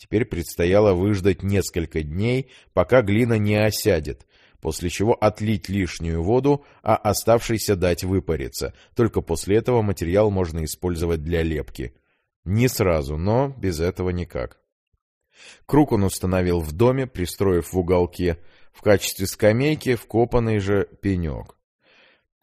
Speaker 1: Теперь предстояло выждать несколько дней, пока глина не осядет, после чего отлить лишнюю воду, а оставшейся дать выпариться. Только после этого материал можно использовать для лепки. Не сразу, но без этого никак. Круг он установил в доме, пристроив в уголке, в качестве скамейки вкопанный же пенек.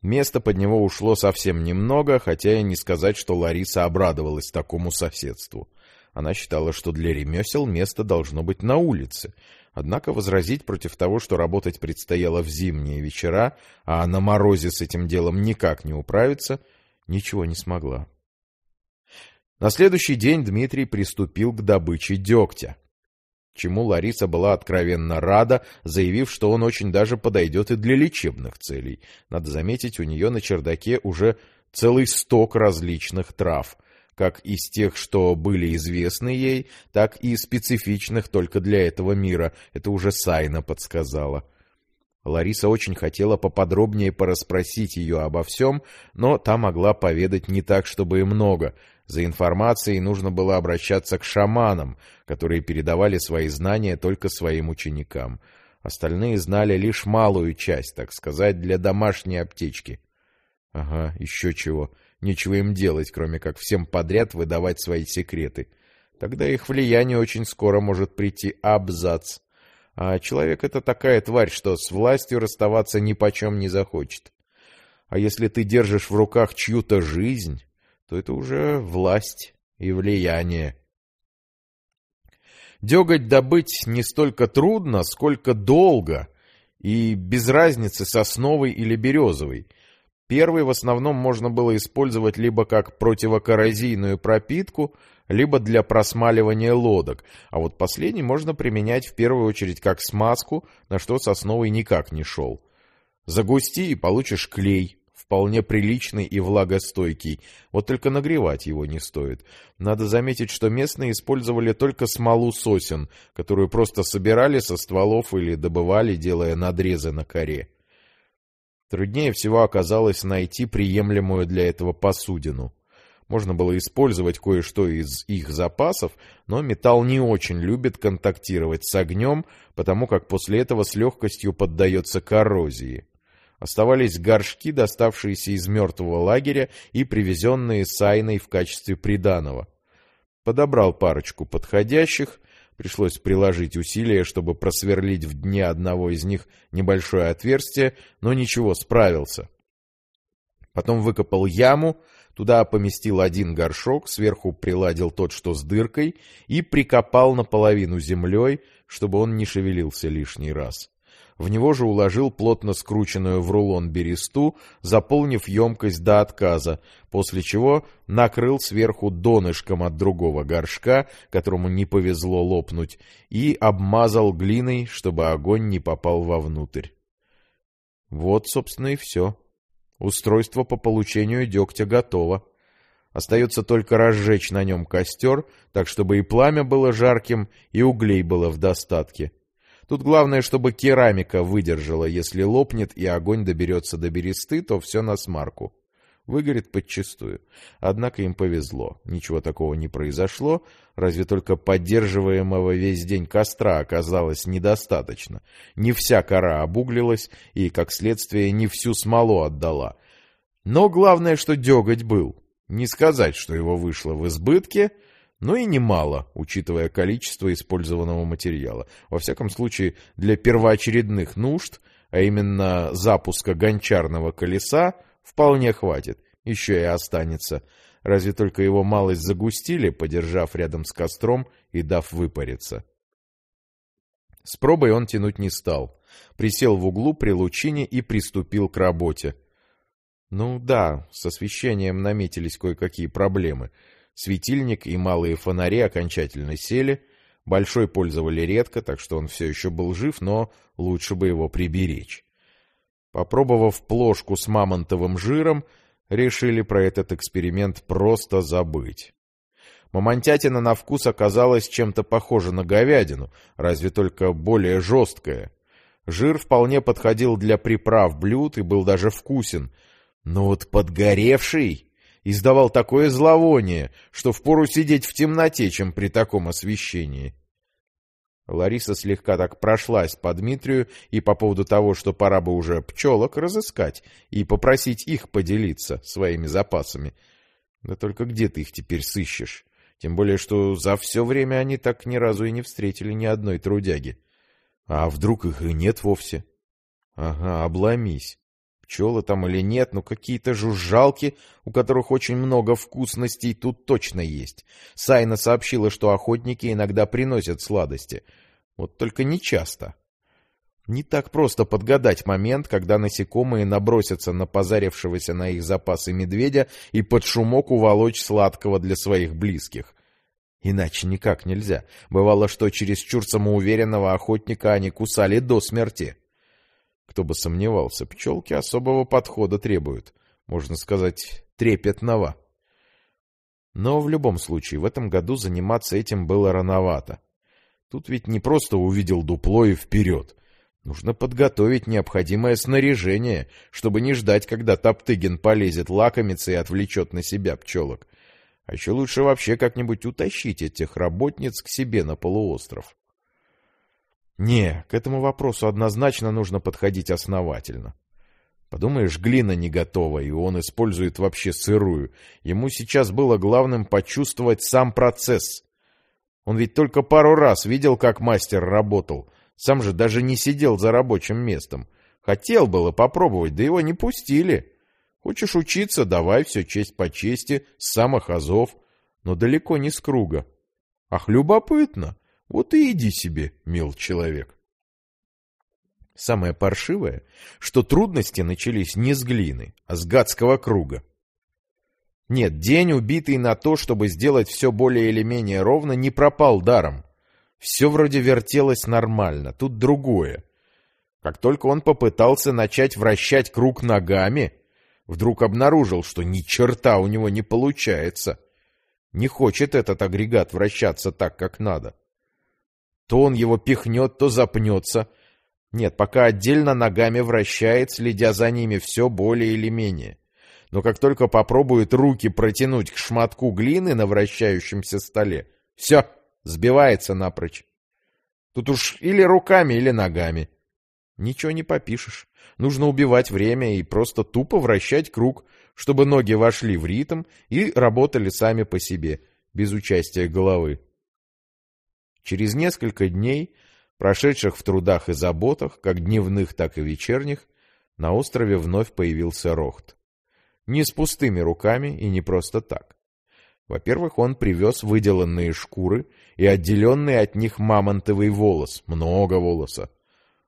Speaker 1: Места под него ушло совсем немного, хотя и не сказать, что Лариса обрадовалась такому соседству. Она считала, что для ремесел место должно быть на улице. Однако возразить против того, что работать предстояло в зимние вечера, а на морозе с этим делом никак не управиться, ничего не смогла. На следующий день Дмитрий приступил к добыче дегтя, чему Лариса была откровенно рада, заявив, что он очень даже подойдет и для лечебных целей. Надо заметить, у нее на чердаке уже целый сток различных трав — как из тех, что были известны ей, так и специфичных только для этого мира. Это уже Сайна подсказала. Лариса очень хотела поподробнее порасспросить ее обо всем, но та могла поведать не так, чтобы и много. За информацией нужно было обращаться к шаманам, которые передавали свои знания только своим ученикам. Остальные знали лишь малую часть, так сказать, для домашней аптечки. Ага, еще чего. Нечего им делать, кроме как всем подряд выдавать свои секреты. Тогда их влияние очень скоро может прийти абзац. А человек — это такая тварь, что с властью расставаться ни почем не захочет. А если ты держишь в руках чью-то жизнь, то это уже власть и влияние. Деготь добыть не столько трудно, сколько долго, и без разницы сосновый или березовый — Первый в основном можно было использовать либо как противокоррозийную пропитку, либо для просмаливания лодок, а вот последний можно применять в первую очередь как смазку, на что сосновый никак не шел. Загусти и получишь клей, вполне приличный и влагостойкий, вот только нагревать его не стоит. Надо заметить, что местные использовали только смолу сосен, которую просто собирали со стволов или добывали, делая надрезы на коре. Труднее всего оказалось найти приемлемую для этого посудину. Можно было использовать кое-что из их запасов, но металл не очень любит контактировать с огнем, потому как после этого с легкостью поддается коррозии. Оставались горшки, доставшиеся из мертвого лагеря и привезенные Сайной в качестве приданого. Подобрал парочку подходящих, Пришлось приложить усилия, чтобы просверлить в дне одного из них небольшое отверстие, но ничего, справился. Потом выкопал яму, туда поместил один горшок, сверху приладил тот, что с дыркой, и прикопал наполовину землей, чтобы он не шевелился лишний раз. В него же уложил плотно скрученную в рулон бересту, заполнив емкость до отказа, после чего накрыл сверху донышком от другого горшка, которому не повезло лопнуть, и обмазал глиной, чтобы огонь не попал вовнутрь. Вот, собственно, и все. Устройство по получению дегтя готово. Остается только разжечь на нем костер, так чтобы и пламя было жарким, и углей было в достатке. Тут главное, чтобы керамика выдержала. Если лопнет и огонь доберется до бересты, то все на смарку. Выгорит подчистую. Однако им повезло. Ничего такого не произошло, разве только поддерживаемого весь день костра оказалось недостаточно. Не вся кора обуглилась и, как следствие, не всю смолу отдала. Но главное, что деготь был. Не сказать, что его вышло в избытке — но и немало, учитывая количество использованного материала. Во всяком случае, для первоочередных нужд, а именно запуска гончарного колеса, вполне хватит, еще и останется. Разве только его малость загустили, подержав рядом с костром и дав выпариться. С пробой он тянуть не стал. Присел в углу при лучине и приступил к работе. Ну да, с освещением наметились кое-какие проблемы — Светильник и малые фонари окончательно сели, большой пользовали редко, так что он все еще был жив, но лучше бы его приберечь. Попробовав плошку с мамонтовым жиром, решили про этот эксперимент просто забыть. Мамонтятина на вкус оказалась чем-то похожа на говядину, разве только более жесткая. Жир вполне подходил для приправ блюд и был даже вкусен, но вот подгоревший издавал такое зловоние, что впору сидеть в темноте, чем при таком освещении. Лариса слегка так прошлась по Дмитрию и по поводу того, что пора бы уже пчелок разыскать и попросить их поделиться своими запасами. Да только где ты их теперь сыщешь? Тем более, что за все время они так ни разу и не встретили ни одной трудяги. А вдруг их и нет вовсе? Ага, обломись пчелы там или нет, но какие-то жужжалки, у которых очень много вкусностей, тут точно есть. Сайна сообщила, что охотники иногда приносят сладости. Вот только не часто. Не так просто подгадать момент, когда насекомые набросятся на позарившегося на их запасы медведя и под шумок уволочь сладкого для своих близких. Иначе никак нельзя. Бывало, что через чур самоуверенного охотника они кусали до смерти. Кто бы сомневался, пчелки особого подхода требуют. Можно сказать, трепетного. Но в любом случае, в этом году заниматься этим было рановато. Тут ведь не просто увидел дупло и вперед. Нужно подготовить необходимое снаряжение, чтобы не ждать, когда Топтыгин полезет лакомиться и отвлечет на себя пчелок. А еще лучше вообще как-нибудь утащить этих работниц к себе на полуостров. Не, к этому вопросу однозначно нужно подходить основательно. Подумаешь, глина не готова, и он использует вообще сырую. Ему сейчас было главным почувствовать сам процесс. Он ведь только пару раз видел, как мастер работал. Сам же даже не сидел за рабочим местом. Хотел было попробовать, да его не пустили. Хочешь учиться, давай все честь по чести, с самых азов, но далеко не с круга. Ах, любопытно. Вот и иди себе, мил человек. Самое паршивое, что трудности начались не с глины, а с гадского круга. Нет, день, убитый на то, чтобы сделать все более или менее ровно, не пропал даром. Все вроде вертелось нормально, тут другое. Как только он попытался начать вращать круг ногами, вдруг обнаружил, что ни черта у него не получается. Не хочет этот агрегат вращаться так, как надо. То он его пихнет, то запнется. Нет, пока отдельно ногами вращает, следя за ними все более или менее. Но как только попробует руки протянуть к шматку глины на вращающемся столе, все, сбивается напрочь. Тут уж или руками, или ногами. Ничего не попишешь. Нужно убивать время и просто тупо вращать круг, чтобы ноги вошли в ритм и работали сами по себе, без участия головы. Через несколько дней, прошедших в трудах и заботах, как дневных, так и вечерних, на острове вновь появился Рохт. Не с пустыми руками и не просто так. Во-первых, он привез выделанные шкуры и отделенный от них мамонтовый волос, много волоса.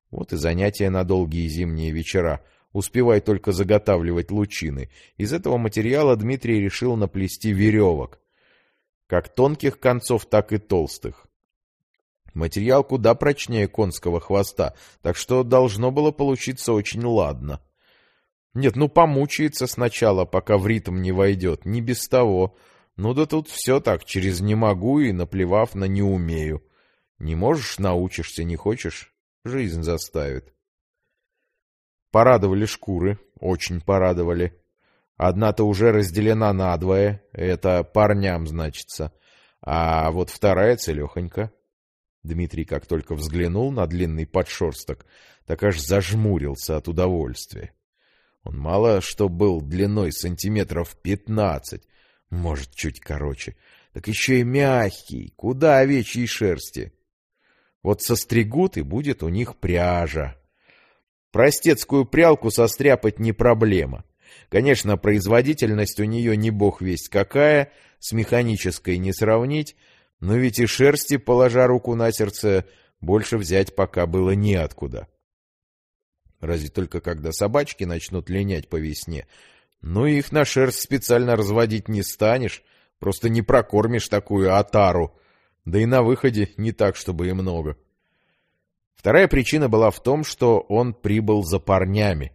Speaker 1: Вот и занятия на долгие зимние вечера. Успевай только заготавливать лучины. Из этого материала Дмитрий решил наплести веревок. Как тонких концов, так и толстых. Материал куда прочнее конского хвоста, так что должно было получиться очень ладно. Нет, ну помучается сначала, пока в ритм не войдет, не без того. Ну да тут все так, через «не могу» и наплевав на «не умею». Не можешь — научишься, не хочешь — жизнь заставит. Порадовали шкуры, очень порадовали. Одна-то уже разделена надвое, это парням значится, а вот вторая целехонька. Дмитрий как только взглянул на длинный подшерсток, так аж зажмурился от удовольствия. Он мало что был длиной сантиметров пятнадцать, может, чуть короче. Так еще и мягкий, куда овечьей шерсти. Вот состригут, и будет у них пряжа. Простецкую прялку состряпать не проблема. Конечно, производительность у нее не бог весть какая, с механической не сравнить, но ведь и шерсти, положа руку на сердце, больше взять пока было неоткуда. Разве только когда собачки начнут линять по весне, ну, их на шерсть специально разводить не станешь, просто не прокормишь такую отару, да и на выходе не так, чтобы и много. Вторая причина была в том, что он прибыл за парнями.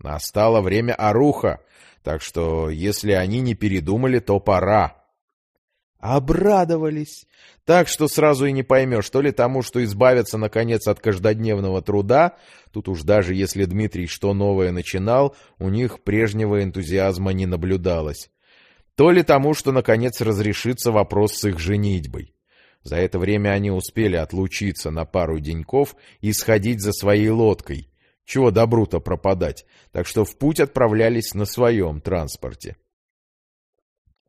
Speaker 1: Настало время оруха, так что если они не передумали, то пора. Обрадовались. Так что сразу и не поймешь, то ли тому, что избавятся, наконец, от каждодневного труда, тут уж даже если Дмитрий что новое начинал, у них прежнего энтузиазма не наблюдалось, то ли тому, что, наконец, разрешится вопрос с их женитьбой. За это время они успели отлучиться на пару деньков и сходить за своей лодкой. Чего добру-то пропадать, так что в путь отправлялись на своем транспорте.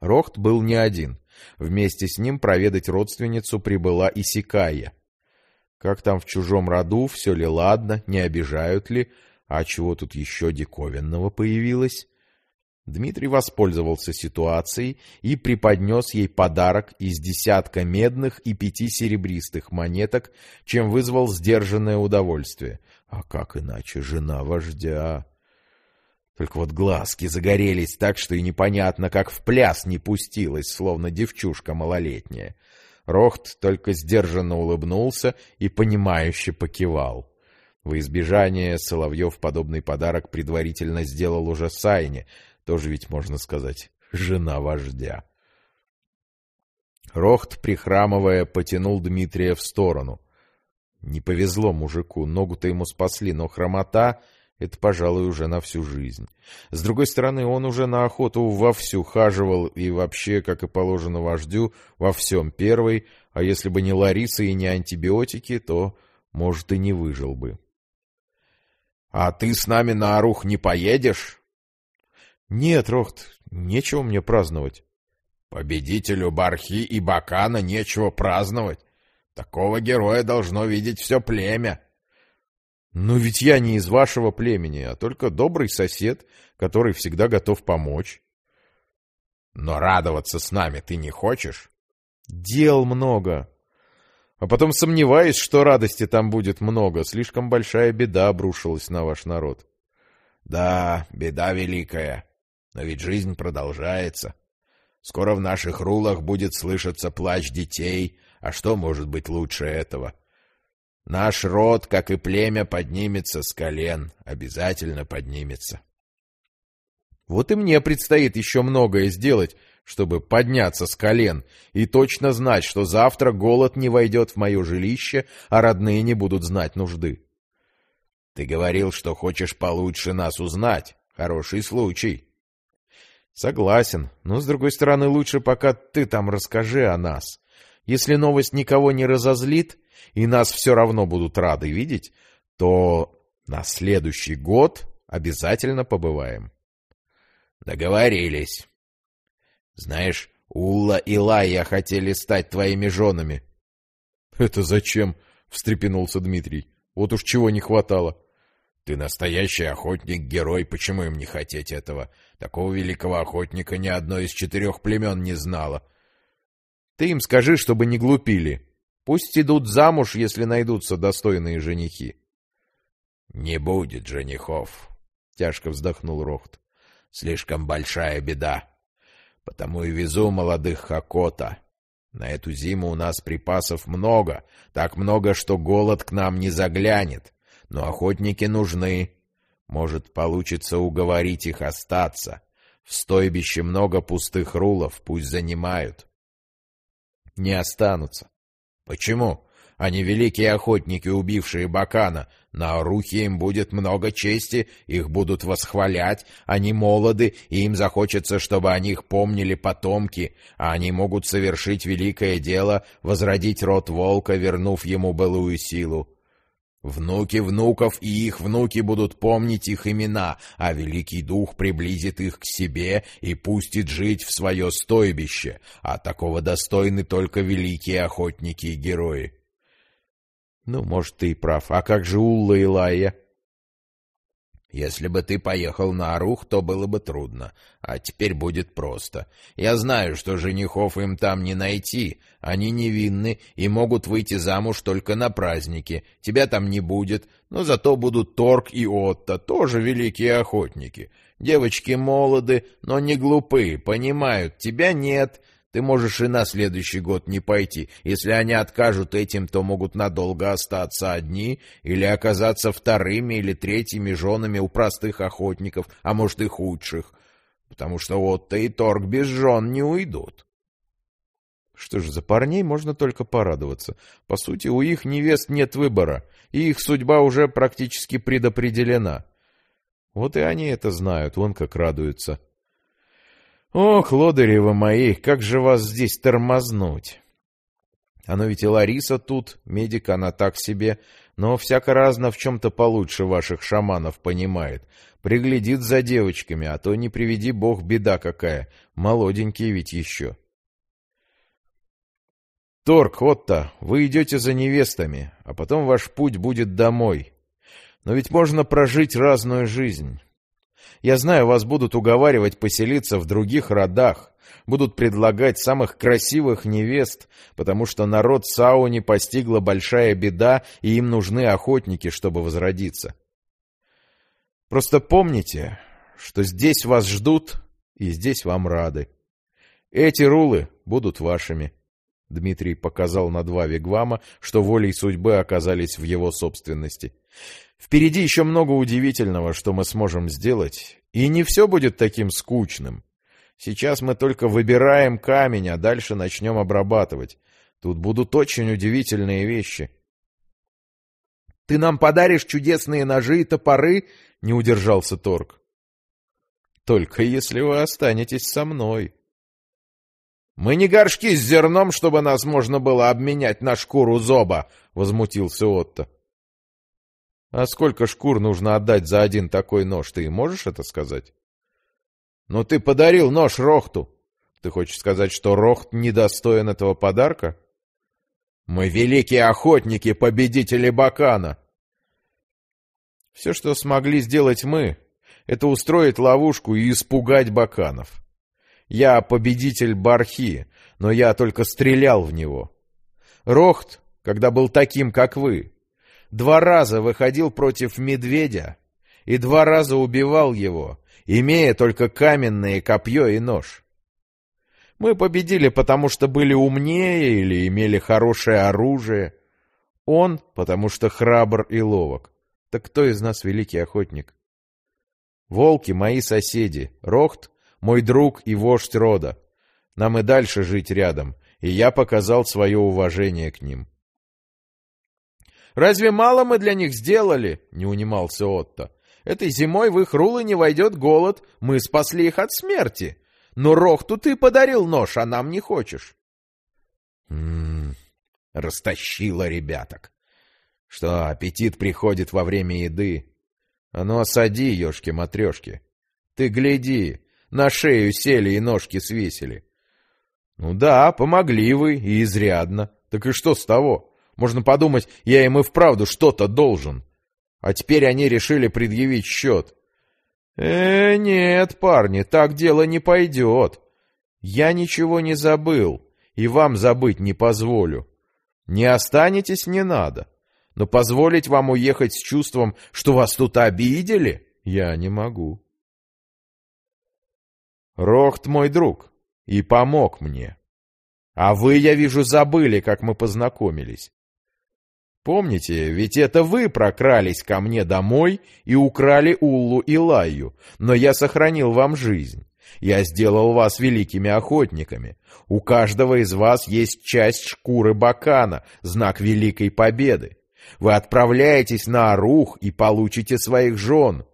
Speaker 1: Рохт был не один. Вместе с ним проведать родственницу прибыла и Сикая. Как там в чужом роду, все ли ладно, не обижают ли, а чего тут еще диковинного появилось? Дмитрий воспользовался ситуацией и преподнес ей подарок из десятка медных и пяти серебристых монеток, чем вызвал сдержанное удовольствие. А как иначе жена вождя? Только вот глазки загорелись так, что и непонятно, как в пляс не пустилась, словно девчушка малолетняя. Рохт только сдержанно улыбнулся и понимающе покивал. Во избежание Соловьев подобный подарок предварительно сделал уже Сайне, тоже ведь, можно сказать, жена вождя. Рохт, прихрамывая, потянул Дмитрия в сторону. Не повезло мужику, ногу-то ему спасли, но хромота это, пожалуй, уже на всю жизнь. С другой стороны, он уже на охоту вовсю хаживал и вообще, как и положено вождю, во всем первый, а если бы не Лариса и не антибиотики, то, может, и не выжил бы. — А ты с нами на Орух не поедешь? — Нет, Рохт, нечего мне праздновать. — Победителю Бархи и Бакана нечего праздновать. Такого героя должно видеть все племя. — но ведь я не из вашего племени, а только добрый сосед, который всегда готов помочь. Но радоваться с нами ты не хочешь? Дел много. А потом сомневаюсь, что радости там будет много. Слишком большая беда обрушилась на ваш народ. Да, беда великая. Но ведь жизнь продолжается. Скоро в наших рулах будет слышаться плач детей, а что может быть лучше этого? — Наш род, как и племя, поднимется с колен, обязательно поднимется. Вот и мне предстоит еще многое сделать, чтобы подняться с колен и точно знать, что завтра голод не войдет в мое жилище, а родные не будут знать нужды. Ты говорил, что хочешь получше нас узнать. Хороший случай. Согласен, но, с другой стороны, лучше пока ты там расскажи о нас. Если новость никого не разозлит, и нас все равно будут рады видеть, то на следующий год обязательно побываем. Договорились. Знаешь, Улла и Лая хотели стать твоими женами. — Это зачем? — встрепенулся Дмитрий. — Вот уж чего не хватало. — Ты настоящий охотник-герой, почему им не хотеть этого? Такого великого охотника ни одно из четырех племен не знало. — Ты им скажи, чтобы не глупили. Пусть идут замуж, если найдутся достойные женихи. — Не будет женихов, — тяжко вздохнул Рохт. — Слишком большая беда. Потому и везу молодых Хакота. На эту зиму у нас припасов много, так много, что голод к нам не заглянет. Но охотники нужны. Может, получится уговорить их остаться. В стойбище много пустых рулов, пусть занимают. Не останутся. Почему? Они великие охотники, убившие Бакана. На Орухе им будет много чести, их будут восхвалять. Они молоды, и им захочется, чтобы о них помнили потомки, а они могут совершить великое дело, возродить род волка, вернув ему былую силу. Внуки внуков и их внуки будут помнить их имена, а Великий Дух приблизит их к себе и пустит жить в свое стойбище, а такого достойны только великие охотники и герои. Ну, может, ты и прав. А как же Улла и Лайя? Если бы ты поехал на Арух, то было бы трудно. А теперь будет просто. Я знаю, что женихов им там не найти. Они невинны и могут выйти замуж только на праздники. Тебя там не будет, но зато будут Торг и Отто, тоже великие охотники. Девочки молоды, но не глупы, понимают, тебя нет, ты можешь и на следующий год не пойти. Если они откажут этим, то могут надолго остаться одни или оказаться вторыми или третьими женами у простых охотников, а может и худших, потому что Отто и Торг без жен не уйдут. Что ж, за парней можно только порадоваться. По сути, у их невест нет выбора, и их судьба уже практически предопределена. Вот и они это знают, вон как радуются. — Ох, лодырева мои, как же вас здесь тормознуть? Оно ведь и Лариса тут, медик она так себе, но всяко разно в чем-то получше ваших шаманов понимает. Приглядит за девочками, а то не приведи бог беда какая, молоденькие ведь еще. Торг, Отто, вы идете за невестами, а потом ваш путь будет домой. Но ведь можно прожить разную жизнь. Я знаю, вас будут уговаривать поселиться в других родах, будут предлагать самых красивых невест, потому что народ Сауни постигла большая беда, и им нужны охотники, чтобы возродиться. Просто помните, что здесь вас ждут, и здесь вам рады. Эти рулы будут вашими. Дмитрий показал на два вигвама, что волей судьбы оказались в его собственности. Впереди еще много удивительного, что мы сможем сделать, и не все будет таким скучным. Сейчас мы только выбираем камень, а дальше начнем обрабатывать. Тут будут очень удивительные вещи. — Ты нам подаришь чудесные ножи и топоры? — не удержался Торг. — Только если вы останетесь со мной. — Мы не горшки с зерном, чтобы нас можно было обменять на шкуру зоба, — возмутился Отто. А сколько шкур нужно отдать за один такой нож, ты можешь это сказать? Ну ты подарил нож Рохту. Ты хочешь сказать, что Рохт недостоин этого подарка? Мы великие охотники, победители Бакана. Все, что смогли сделать мы, это устроить ловушку и испугать Баканов. Я победитель Бархи, но я только стрелял в него. Рохт, когда был таким, как вы, два раза выходил против медведя и два раза убивал его, имея только каменное копье и нож. Мы победили, потому что были умнее или имели хорошее оружие. Он, потому что храбр и ловок. Так кто из нас великий охотник? Волки — мои соседи, Рохт — мой друг и вождь рода. Нам и дальше жить рядом, и я показал свое уважение к ним. Разве мало мы для них сделали?» — не унимался Отто. «Этой зимой в их рулы не войдет голод. Мы спасли их от смерти. Но Рохту ты подарил нож, а нам не хочешь». «М-м-м», растащила ребяток. «Что, аппетит приходит во время еды? А ну, осади, ешки-матрешки. Ты гляди, на шею сели и ножки свесили». «Ну да, помогли вы, и изрядно. Так и что с того?» Можно подумать, я им и вправду что-то должен. А теперь они решили предъявить счет. Э, нет, парни, так дело не пойдет. Я ничего не забыл, и вам забыть не позволю. Не останетесь не надо. Но позволить вам уехать с чувством, что вас тут обидели, я не могу. Рохт мой друг и помог мне. А вы, я вижу, забыли, как мы познакомились. Помните, ведь это вы прокрались ко мне домой и украли Уллу и Лаю, но я сохранил вам жизнь. Я сделал вас великими охотниками. У каждого из вас есть часть шкуры бакана, знак великой победы. Вы отправляетесь на Арух и получите своих жен.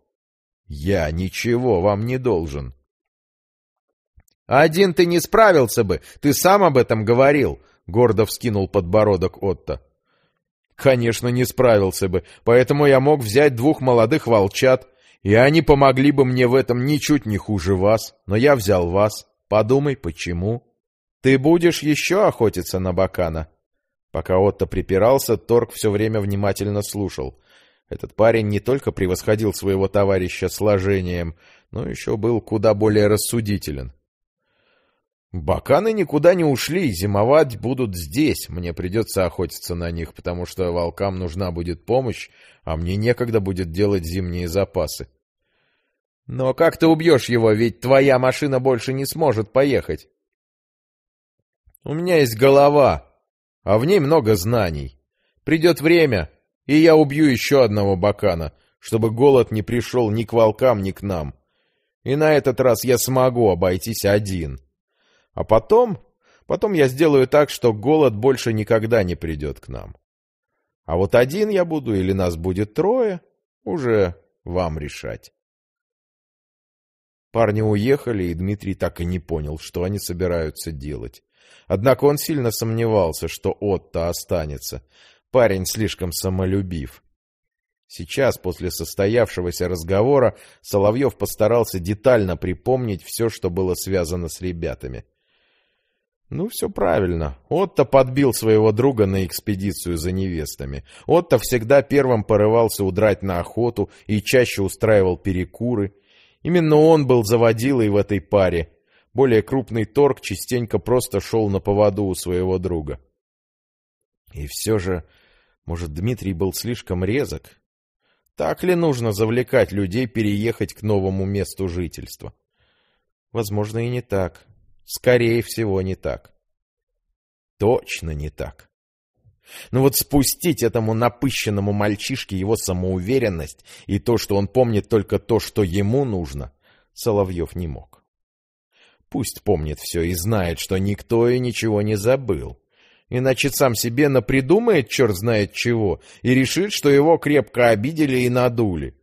Speaker 1: Я ничего вам не должен. Один ты не справился бы, ты сам об этом говорил, гордо вскинул подбородок Отто. Конечно, не справился бы, поэтому я мог взять двух молодых волчат, и они помогли бы мне в этом ничуть не хуже вас, но я взял вас. Подумай, почему? Ты будешь еще охотиться на Бакана? Пока Отто припирался, Торг все время внимательно слушал. Этот парень не только превосходил своего товарища сложением, но еще был куда более рассудителен. Баканы никуда не ушли, зимовать будут здесь. Мне придется охотиться на них, потому что волкам нужна будет помощь, а мне некогда будет делать зимние запасы. Но как ты убьешь его, ведь твоя машина больше не сможет поехать? У меня есть голова, а в ней много знаний. Придет время, и я убью еще одного бакана, чтобы голод не пришел ни к волкам, ни к нам. И на этот раз я смогу обойтись один. — а потом... Потом я сделаю так, что голод больше никогда не придет к нам. А вот один я буду или нас будет трое, уже вам решать. Парни уехали, и Дмитрий так и не понял, что они собираются делать. Однако он сильно сомневался, что Отто останется. Парень слишком самолюбив. Сейчас, после состоявшегося разговора, Соловьев постарался детально припомнить все, что было связано с ребятами. Ну, все правильно. Отто подбил своего друга на экспедицию за невестами. Отто всегда первым порывался удрать на охоту и чаще устраивал перекуры. Именно он был заводилой в этой паре. Более крупный торг частенько просто шел на поводу у своего друга. И все же, может, Дмитрий был слишком резок? Так ли нужно завлекать людей переехать к новому месту жительства? Возможно, и не так. Скорее всего, не так. Точно не так. Но ну вот спустить этому напыщенному мальчишке его самоуверенность и то, что он помнит только то, что ему нужно, Соловьев не мог. Пусть помнит все и знает, что никто и ничего не забыл. Иначе сам себе напридумает черт знает чего и решит, что его крепко обидели и надули.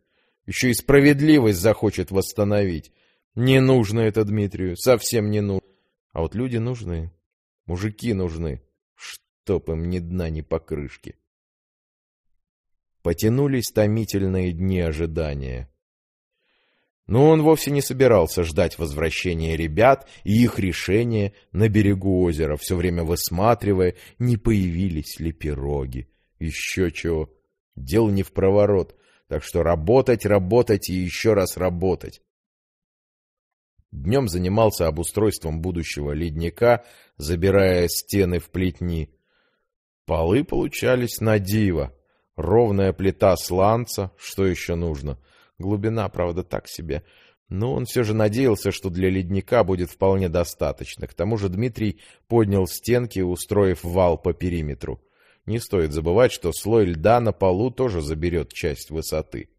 Speaker 1: Еще и справедливость захочет восстановить. Не нужно это Дмитрию, совсем не нужно. А вот люди нужны, мужики нужны, чтоб им ни дна, ни покрышки. Потянулись томительные дни ожидания. Но он вовсе не собирался ждать возвращения ребят и их решения на берегу озера, все время высматривая, не появились ли пироги. Еще чего. Дело не в проворот, так что работать, работать и еще раз работать. Днем занимался обустройством будущего ледника, забирая стены в плетни. Полы получались на диво. Ровная плита сланца, что еще нужно. Глубина, правда, так себе. Но он все же надеялся, что для ледника будет вполне достаточно. К тому же Дмитрий поднял стенки, устроив вал по периметру. Не стоит забывать, что слой льда на полу тоже заберет часть высоты.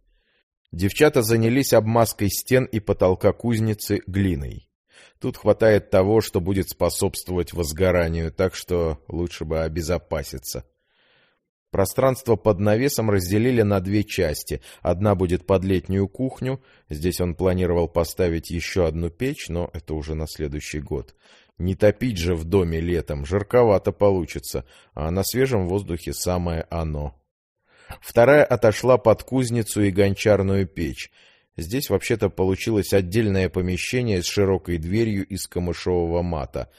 Speaker 1: Девчата занялись обмазкой стен и потолка кузницы глиной. Тут хватает того, что будет способствовать возгоранию, так что лучше бы обезопаситься. Пространство под навесом разделили на две части. Одна будет под летнюю кухню. Здесь он планировал поставить еще одну печь, но это уже на следующий год. Не топить же в доме летом, жарковато получится, а на свежем воздухе самое оно. Вторая отошла под кузницу и гончарную печь. Здесь вообще-то получилось отдельное помещение с широкой дверью из камышового мата.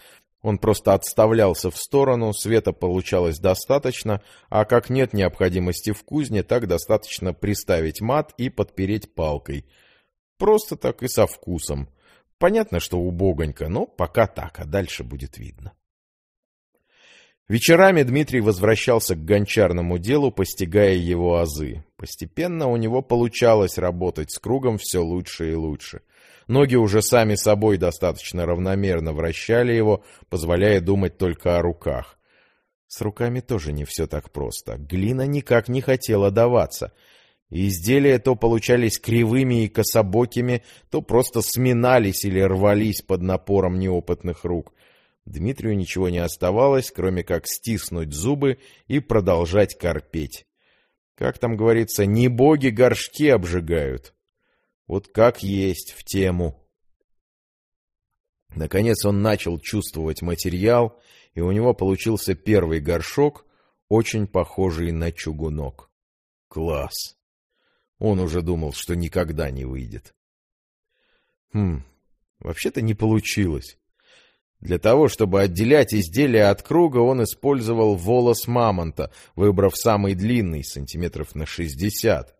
Speaker 1: Он просто отставлялся в сторону, света получалось достаточно, а как нет необходимости в кузне, так достаточно приставить мат и подпереть палкой. Просто так и со вкусом. Понятно, что убогонько, но пока так, а дальше будет видно. Вечерами Дмитрий возвращался к гончарному делу, постигая его азы. Постепенно у него получалось работать с кругом все лучше и лучше. Ноги уже сами собой достаточно равномерно вращали его, позволяя думать только о руках. С руками тоже не все так просто. Глина никак не хотела даваться. Изделия то получались кривыми и кособокими, то просто сминались или рвались под напором неопытных рук. Дмитрию ничего не оставалось, кроме как стиснуть зубы и продолжать корпеть. Как там говорится, не боги горшки обжигают. Вот как есть в тему. Наконец он начал чувствовать материал, и у него получился первый горшок, очень похожий на чугунок. Класс! Он уже думал, что никогда не выйдет. Хм, вообще-то не получилось. Для того, чтобы отделять изделие от круга, он использовал волос мамонта, выбрав самый длинный, сантиметров на шестьдесят.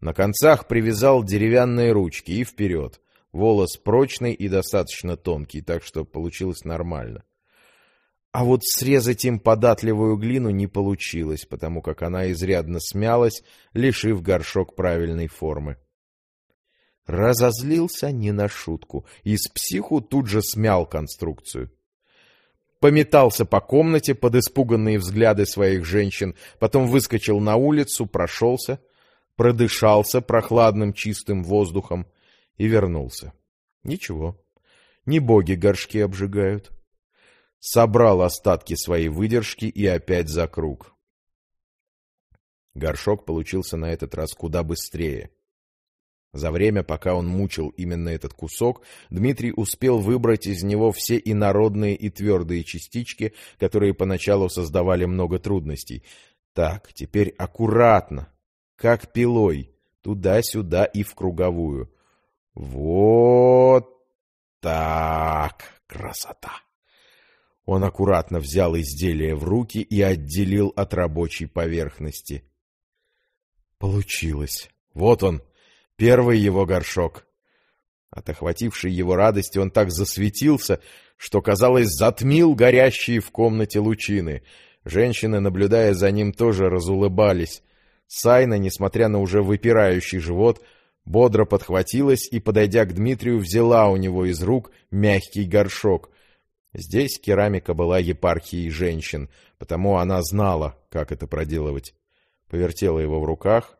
Speaker 1: На концах привязал деревянные ручки и вперед. Волос прочный и достаточно тонкий, так что получилось нормально. А вот срезать им податливую глину не получилось, потому как она изрядно смялась, лишив горшок правильной формы. Разозлился не на шутку, и с психу тут же смял конструкцию. Пометался по комнате под испуганные взгляды своих женщин, потом выскочил на улицу, прошелся, продышался прохладным чистым воздухом и вернулся. Ничего, не боги горшки обжигают. Собрал остатки своей выдержки и опять за круг. Горшок получился на этот раз куда быстрее. За время, пока он мучил именно этот кусок, Дмитрий успел выбрать из него все инородные и твердые частички, которые поначалу создавали много трудностей. Так, теперь аккуратно, как пилой, туда-сюда и в круговую. Вот так, красота! Он аккуратно взял изделие в руки и отделил от рабочей поверхности. Получилось. Вот он, Первый его горшок. От охватившей его радости он так засветился, что, казалось, затмил горящие в комнате лучины. Женщины, наблюдая за ним, тоже разулыбались. Сайна, несмотря на уже выпирающий живот, бодро подхватилась и, подойдя к Дмитрию, взяла у него из рук мягкий горшок. Здесь керамика была епархией женщин, потому она знала, как это проделывать. Повертела его в руках.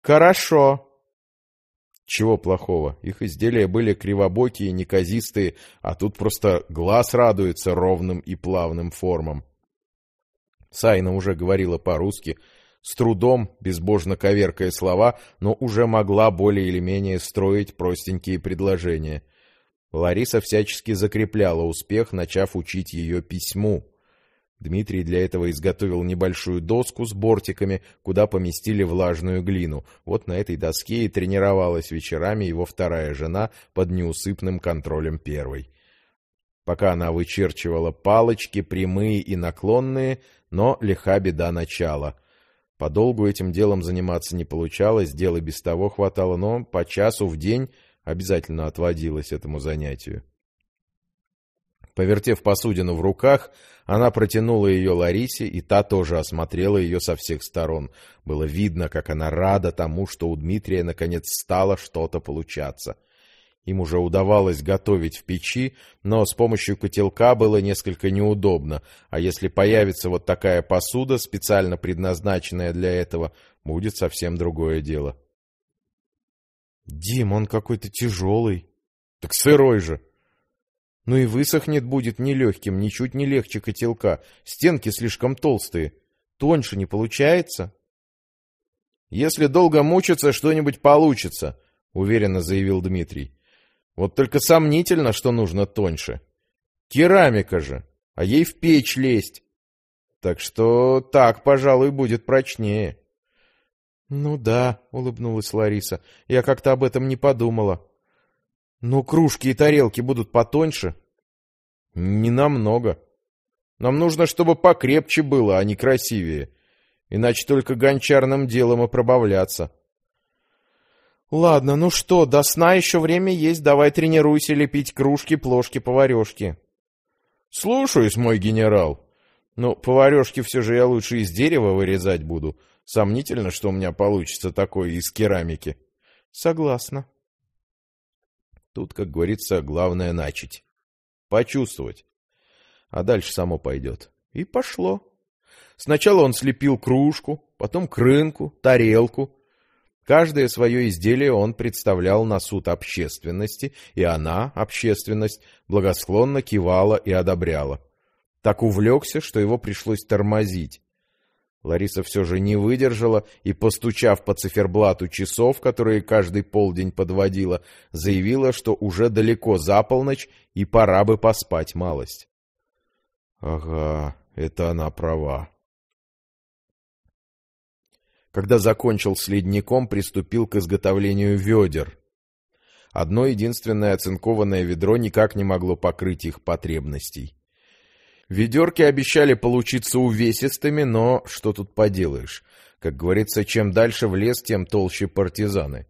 Speaker 1: «Хорошо», чего плохого? Их изделия были кривобокие, неказистые, а тут просто глаз радуется ровным и плавным формам. Сайна уже говорила по-русски, с трудом, безбожно коверкая слова, но уже могла более или менее строить простенькие предложения. Лариса всячески закрепляла успех, начав учить ее письму. Дмитрий для этого изготовил небольшую доску с бортиками, куда поместили влажную глину. Вот на этой доске и тренировалась вечерами его вторая жена под неусыпным контролем первой. Пока она вычерчивала палочки, прямые и наклонные, но лиха беда начала. Подолгу этим делом заниматься не получалось, дела без того хватало, но по часу в день обязательно отводилось этому занятию. Повертев посудину в руках, она протянула ее Ларисе, и та тоже осмотрела ее со всех сторон. Было видно, как она рада тому, что у Дмитрия наконец стало что-то получаться. Им уже удавалось готовить в печи, но с помощью котелка было несколько неудобно, а если появится вот такая посуда, специально предназначенная для этого, будет совсем другое дело. — Дим, он какой-то тяжелый. — Так сырой же. Ну и высохнет будет нелегким, ничуть не легче котелка. Стенки слишком толстые. Тоньше не получается? Если долго мучиться, что-нибудь получится, уверенно заявил Дмитрий. Вот только сомнительно, что нужно тоньше. Керамика же, а ей в печь лезть. Так что так, пожалуй, будет прочнее. Ну да, улыбнулась Лариса. Я как-то об этом не подумала. Ну, кружки и тарелки будут потоньше. Не намного. Нам нужно, чтобы покрепче было, а не красивее. Иначе только гончарным делом и пробавляться. Ладно, ну что, до сна еще время есть, давай тренируйся лепить кружки, плошки, поварешки. Слушаюсь, мой генерал. Ну, поварешки все же я лучше из дерева вырезать буду. Сомнительно, что у меня получится такое из керамики. Согласна. Тут, как говорится, главное начать. Почувствовать. А дальше само пойдет. И пошло. Сначала он слепил кружку, потом крынку, тарелку. Каждое свое изделие он представлял на суд общественности, и она, общественность, благосклонно кивала и одобряла. Так увлекся, что его пришлось тормозить. Лариса все же не выдержала и, постучав по циферблату часов, которые каждый полдень подводила, заявила, что уже далеко за полночь и пора бы поспать малость. Ага, это она права. Когда закончил с ледником, приступил к изготовлению ведер. Одно единственное оцинкованное ведро никак не могло покрыть их потребностей. Ведерки обещали получиться увесистыми, но что тут поделаешь. Как говорится, чем дальше в лес, тем толще партизаны.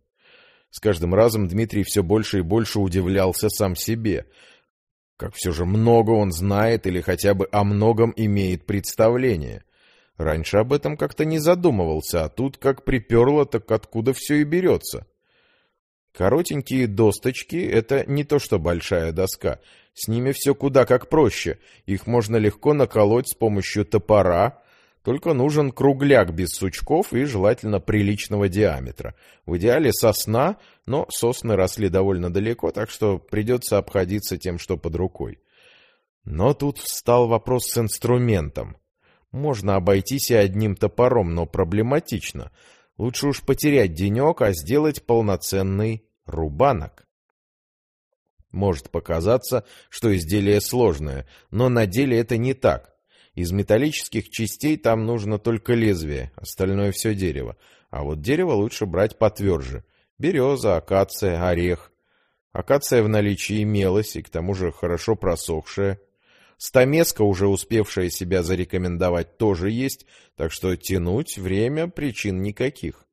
Speaker 1: С каждым разом Дмитрий все больше и больше удивлялся сам себе. Как все же много он знает или хотя бы о многом имеет представление. Раньше об этом как-то не задумывался, а тут как приперло, так откуда все и берется. Коротенькие досточки — это не то что большая доска. С ними все куда как проще. Их можно легко наколоть с помощью топора, только нужен кругляк без сучков и желательно приличного диаметра. В идеале сосна, но сосны росли довольно далеко, так что придется обходиться тем, что под рукой. Но тут встал вопрос с инструментом. Можно обойтись и одним топором, но проблематично. Лучше уж потерять денек, а сделать полноценный рубанок. Может показаться, что изделие сложное, но на деле это не так. Из металлических частей там нужно только лезвие, остальное все дерево. А вот дерево лучше брать потверже. Береза, акация, орех. Акация в наличии имелась, и к тому же хорошо просохшая. Стамеска, уже успевшая себя зарекомендовать, тоже есть, так что тянуть время причин никаких.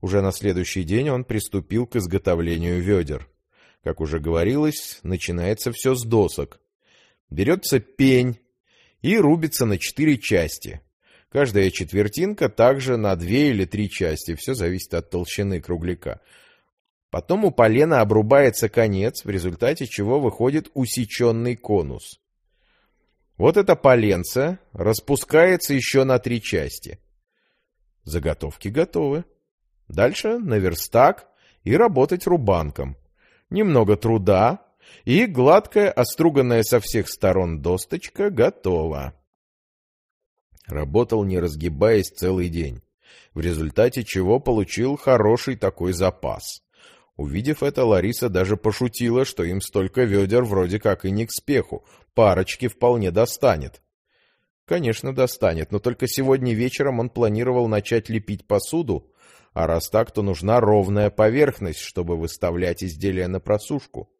Speaker 1: Уже на следующий день он приступил к изготовлению ведер. Как уже говорилось, начинается все с досок. Берется пень и рубится на четыре части. Каждая четвертинка также на две или три части, все зависит от толщины кругляка. Потом у полена обрубается конец, в результате чего выходит усеченный конус. Вот это поленце распускается еще на три части. Заготовки готовы. Дальше на верстак и работать рубанком. Немного труда, и гладкая, оструганная со всех сторон досточка готова. Работал, не разгибаясь, целый день, в результате чего получил хороший такой запас. Увидев это, Лариса даже пошутила, что им столько ведер вроде как и не к спеху, парочки вполне достанет. Конечно, достанет, но только сегодня вечером он планировал начать лепить посуду, а раз так, то нужна ровная поверхность, чтобы выставлять изделия на просушку.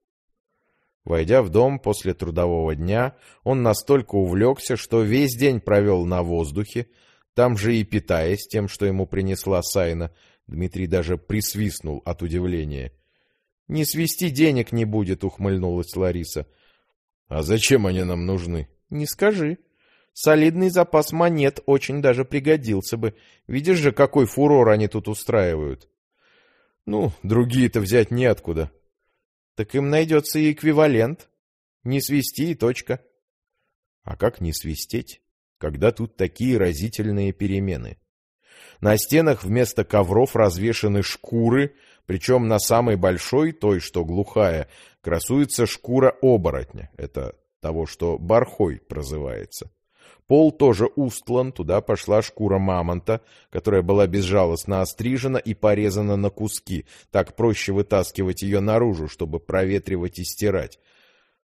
Speaker 1: Войдя в дом после трудового дня, он настолько увлекся, что весь день провел на воздухе, там же и питаясь тем, что ему принесла Сайна. Дмитрий даже присвистнул от удивления. — Не свести денег не будет, — ухмыльнулась Лариса. — А зачем они нам нужны? — Не скажи. Солидный запас монет очень даже пригодился бы. Видишь же, какой фурор они тут устраивают. Ну, другие-то взять неоткуда. Так им найдется и эквивалент. Не свисти и точка. А как не свистеть, когда тут такие разительные перемены? На стенах вместо ковров развешаны шкуры, причем на самой большой, той, что глухая, красуется шкура оборотня. Это того, что бархой прозывается. Пол тоже устлан, туда пошла шкура мамонта, которая была безжалостно острижена и порезана на куски. Так проще вытаскивать ее наружу, чтобы проветривать и стирать.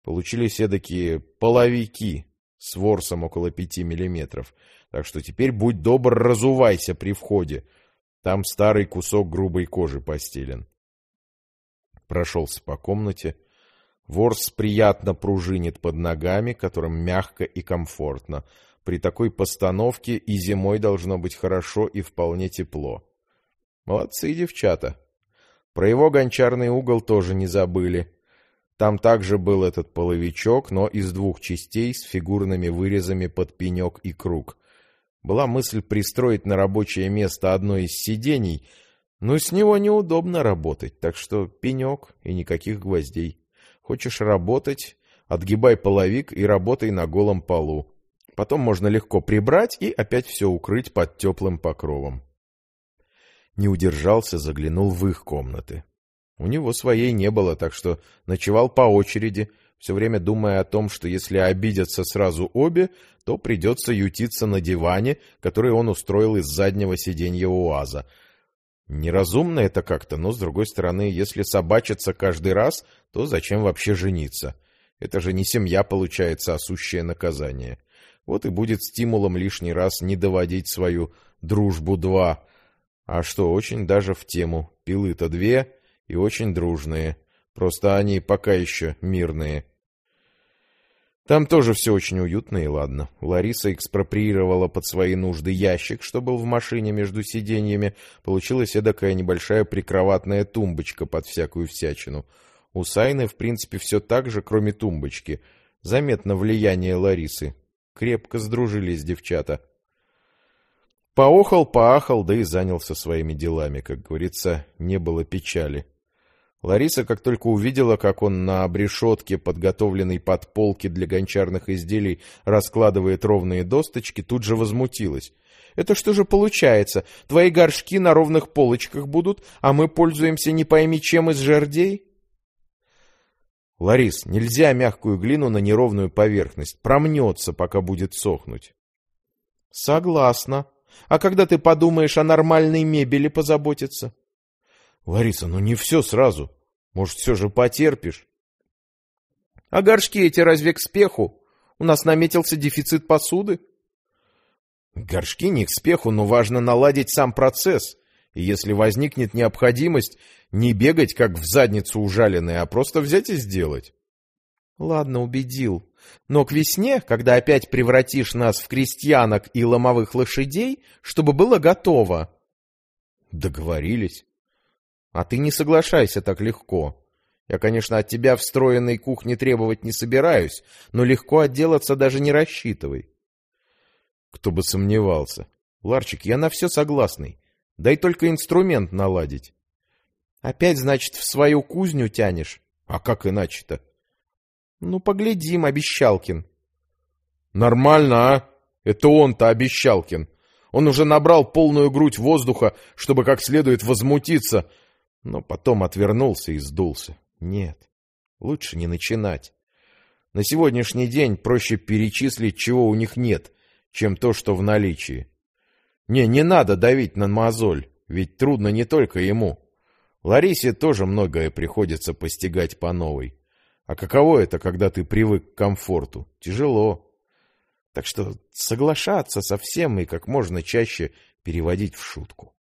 Speaker 1: Получились эдакие половики с ворсом около пяти миллиметров. Так что теперь будь добр, разувайся при входе. Там старый кусок грубой кожи постелен. Прошелся по комнате. Ворс приятно пружинит под ногами, которым мягко и комфортно. При такой постановке и зимой должно быть хорошо и вполне тепло. Молодцы девчата. Про его гончарный угол тоже не забыли. Там также был этот половичок, но из двух частей с фигурными вырезами под пенек и круг. Была мысль пристроить на рабочее место одно из сидений, но с него неудобно работать, так что пенек и никаких гвоздей. Хочешь работать, отгибай половик и работай на голом полу. Потом можно легко прибрать и опять все укрыть под теплым покровом. Не удержался, заглянул в их комнаты. У него своей не было, так что ночевал по очереди, все время думая о том, что если обидятся сразу обе, то придется ютиться на диване, который он устроил из заднего сиденья УАЗа. Неразумно это как-то, но, с другой стороны, если собачиться каждый раз, то зачем вообще жениться? Это же не семья, получается, а сущее наказание. Вот и будет стимулом лишний раз не доводить свою дружбу-два. А что, очень даже в тему. Пилы-то две, и очень дружные. Просто они пока еще мирные. Там тоже все очень уютно и ладно. Лариса экспроприировала под свои нужды ящик, что был в машине между сиденьями. Получилась эдакая небольшая прикроватная тумбочка под всякую всячину. У Сайны, в принципе, все так же, кроме тумбочки. Заметно влияние Ларисы. Крепко сдружились девчата. Поохал, поахал, да и занялся своими делами. Как говорится, не было печали. Лариса, как только увидела, как он на обрешетке, подготовленной под полки для гончарных изделий, раскладывает ровные досточки, тут же возмутилась. «Это что же получается? Твои горшки на ровных полочках будут, а мы пользуемся не пойми чем из жердей?» «Ларис, нельзя мягкую глину на неровную поверхность. Промнется, пока будет сохнуть». «Согласна. А когда ты подумаешь о нормальной мебели позаботиться?» Лариса, ну не все сразу. Может, все же потерпишь? А горшки эти разве к спеху? У нас наметился дефицит посуды. Горшки не к спеху, но важно наладить сам процесс. И если возникнет необходимость, не бегать, как в задницу ужаленные, а просто взять и сделать. Ладно, убедил. Но к весне, когда опять превратишь нас в крестьянок и ломовых лошадей, чтобы было готово. Договорились. А ты не соглашайся так легко. Я, конечно, от тебя встроенной кухни требовать не собираюсь, но легко отделаться даже не рассчитывай. Кто бы сомневался. Ларчик, я на все согласный. Дай только инструмент наладить. Опять, значит, в свою кузню тянешь? А как иначе-то? Ну, поглядим, Обещалкин. Нормально, а? Это он-то Обещалкин. Он уже набрал полную грудь воздуха, чтобы как следует возмутиться, но потом отвернулся и сдулся. Нет, лучше не начинать. На сегодняшний день проще перечислить, чего у них нет, чем то, что в наличии. Не, не надо давить на мозоль, ведь трудно не только ему. Ларисе тоже многое приходится постигать по новой. А каково это, когда ты привык к комфорту? Тяжело. Так что соглашаться со всем и как можно чаще переводить в шутку.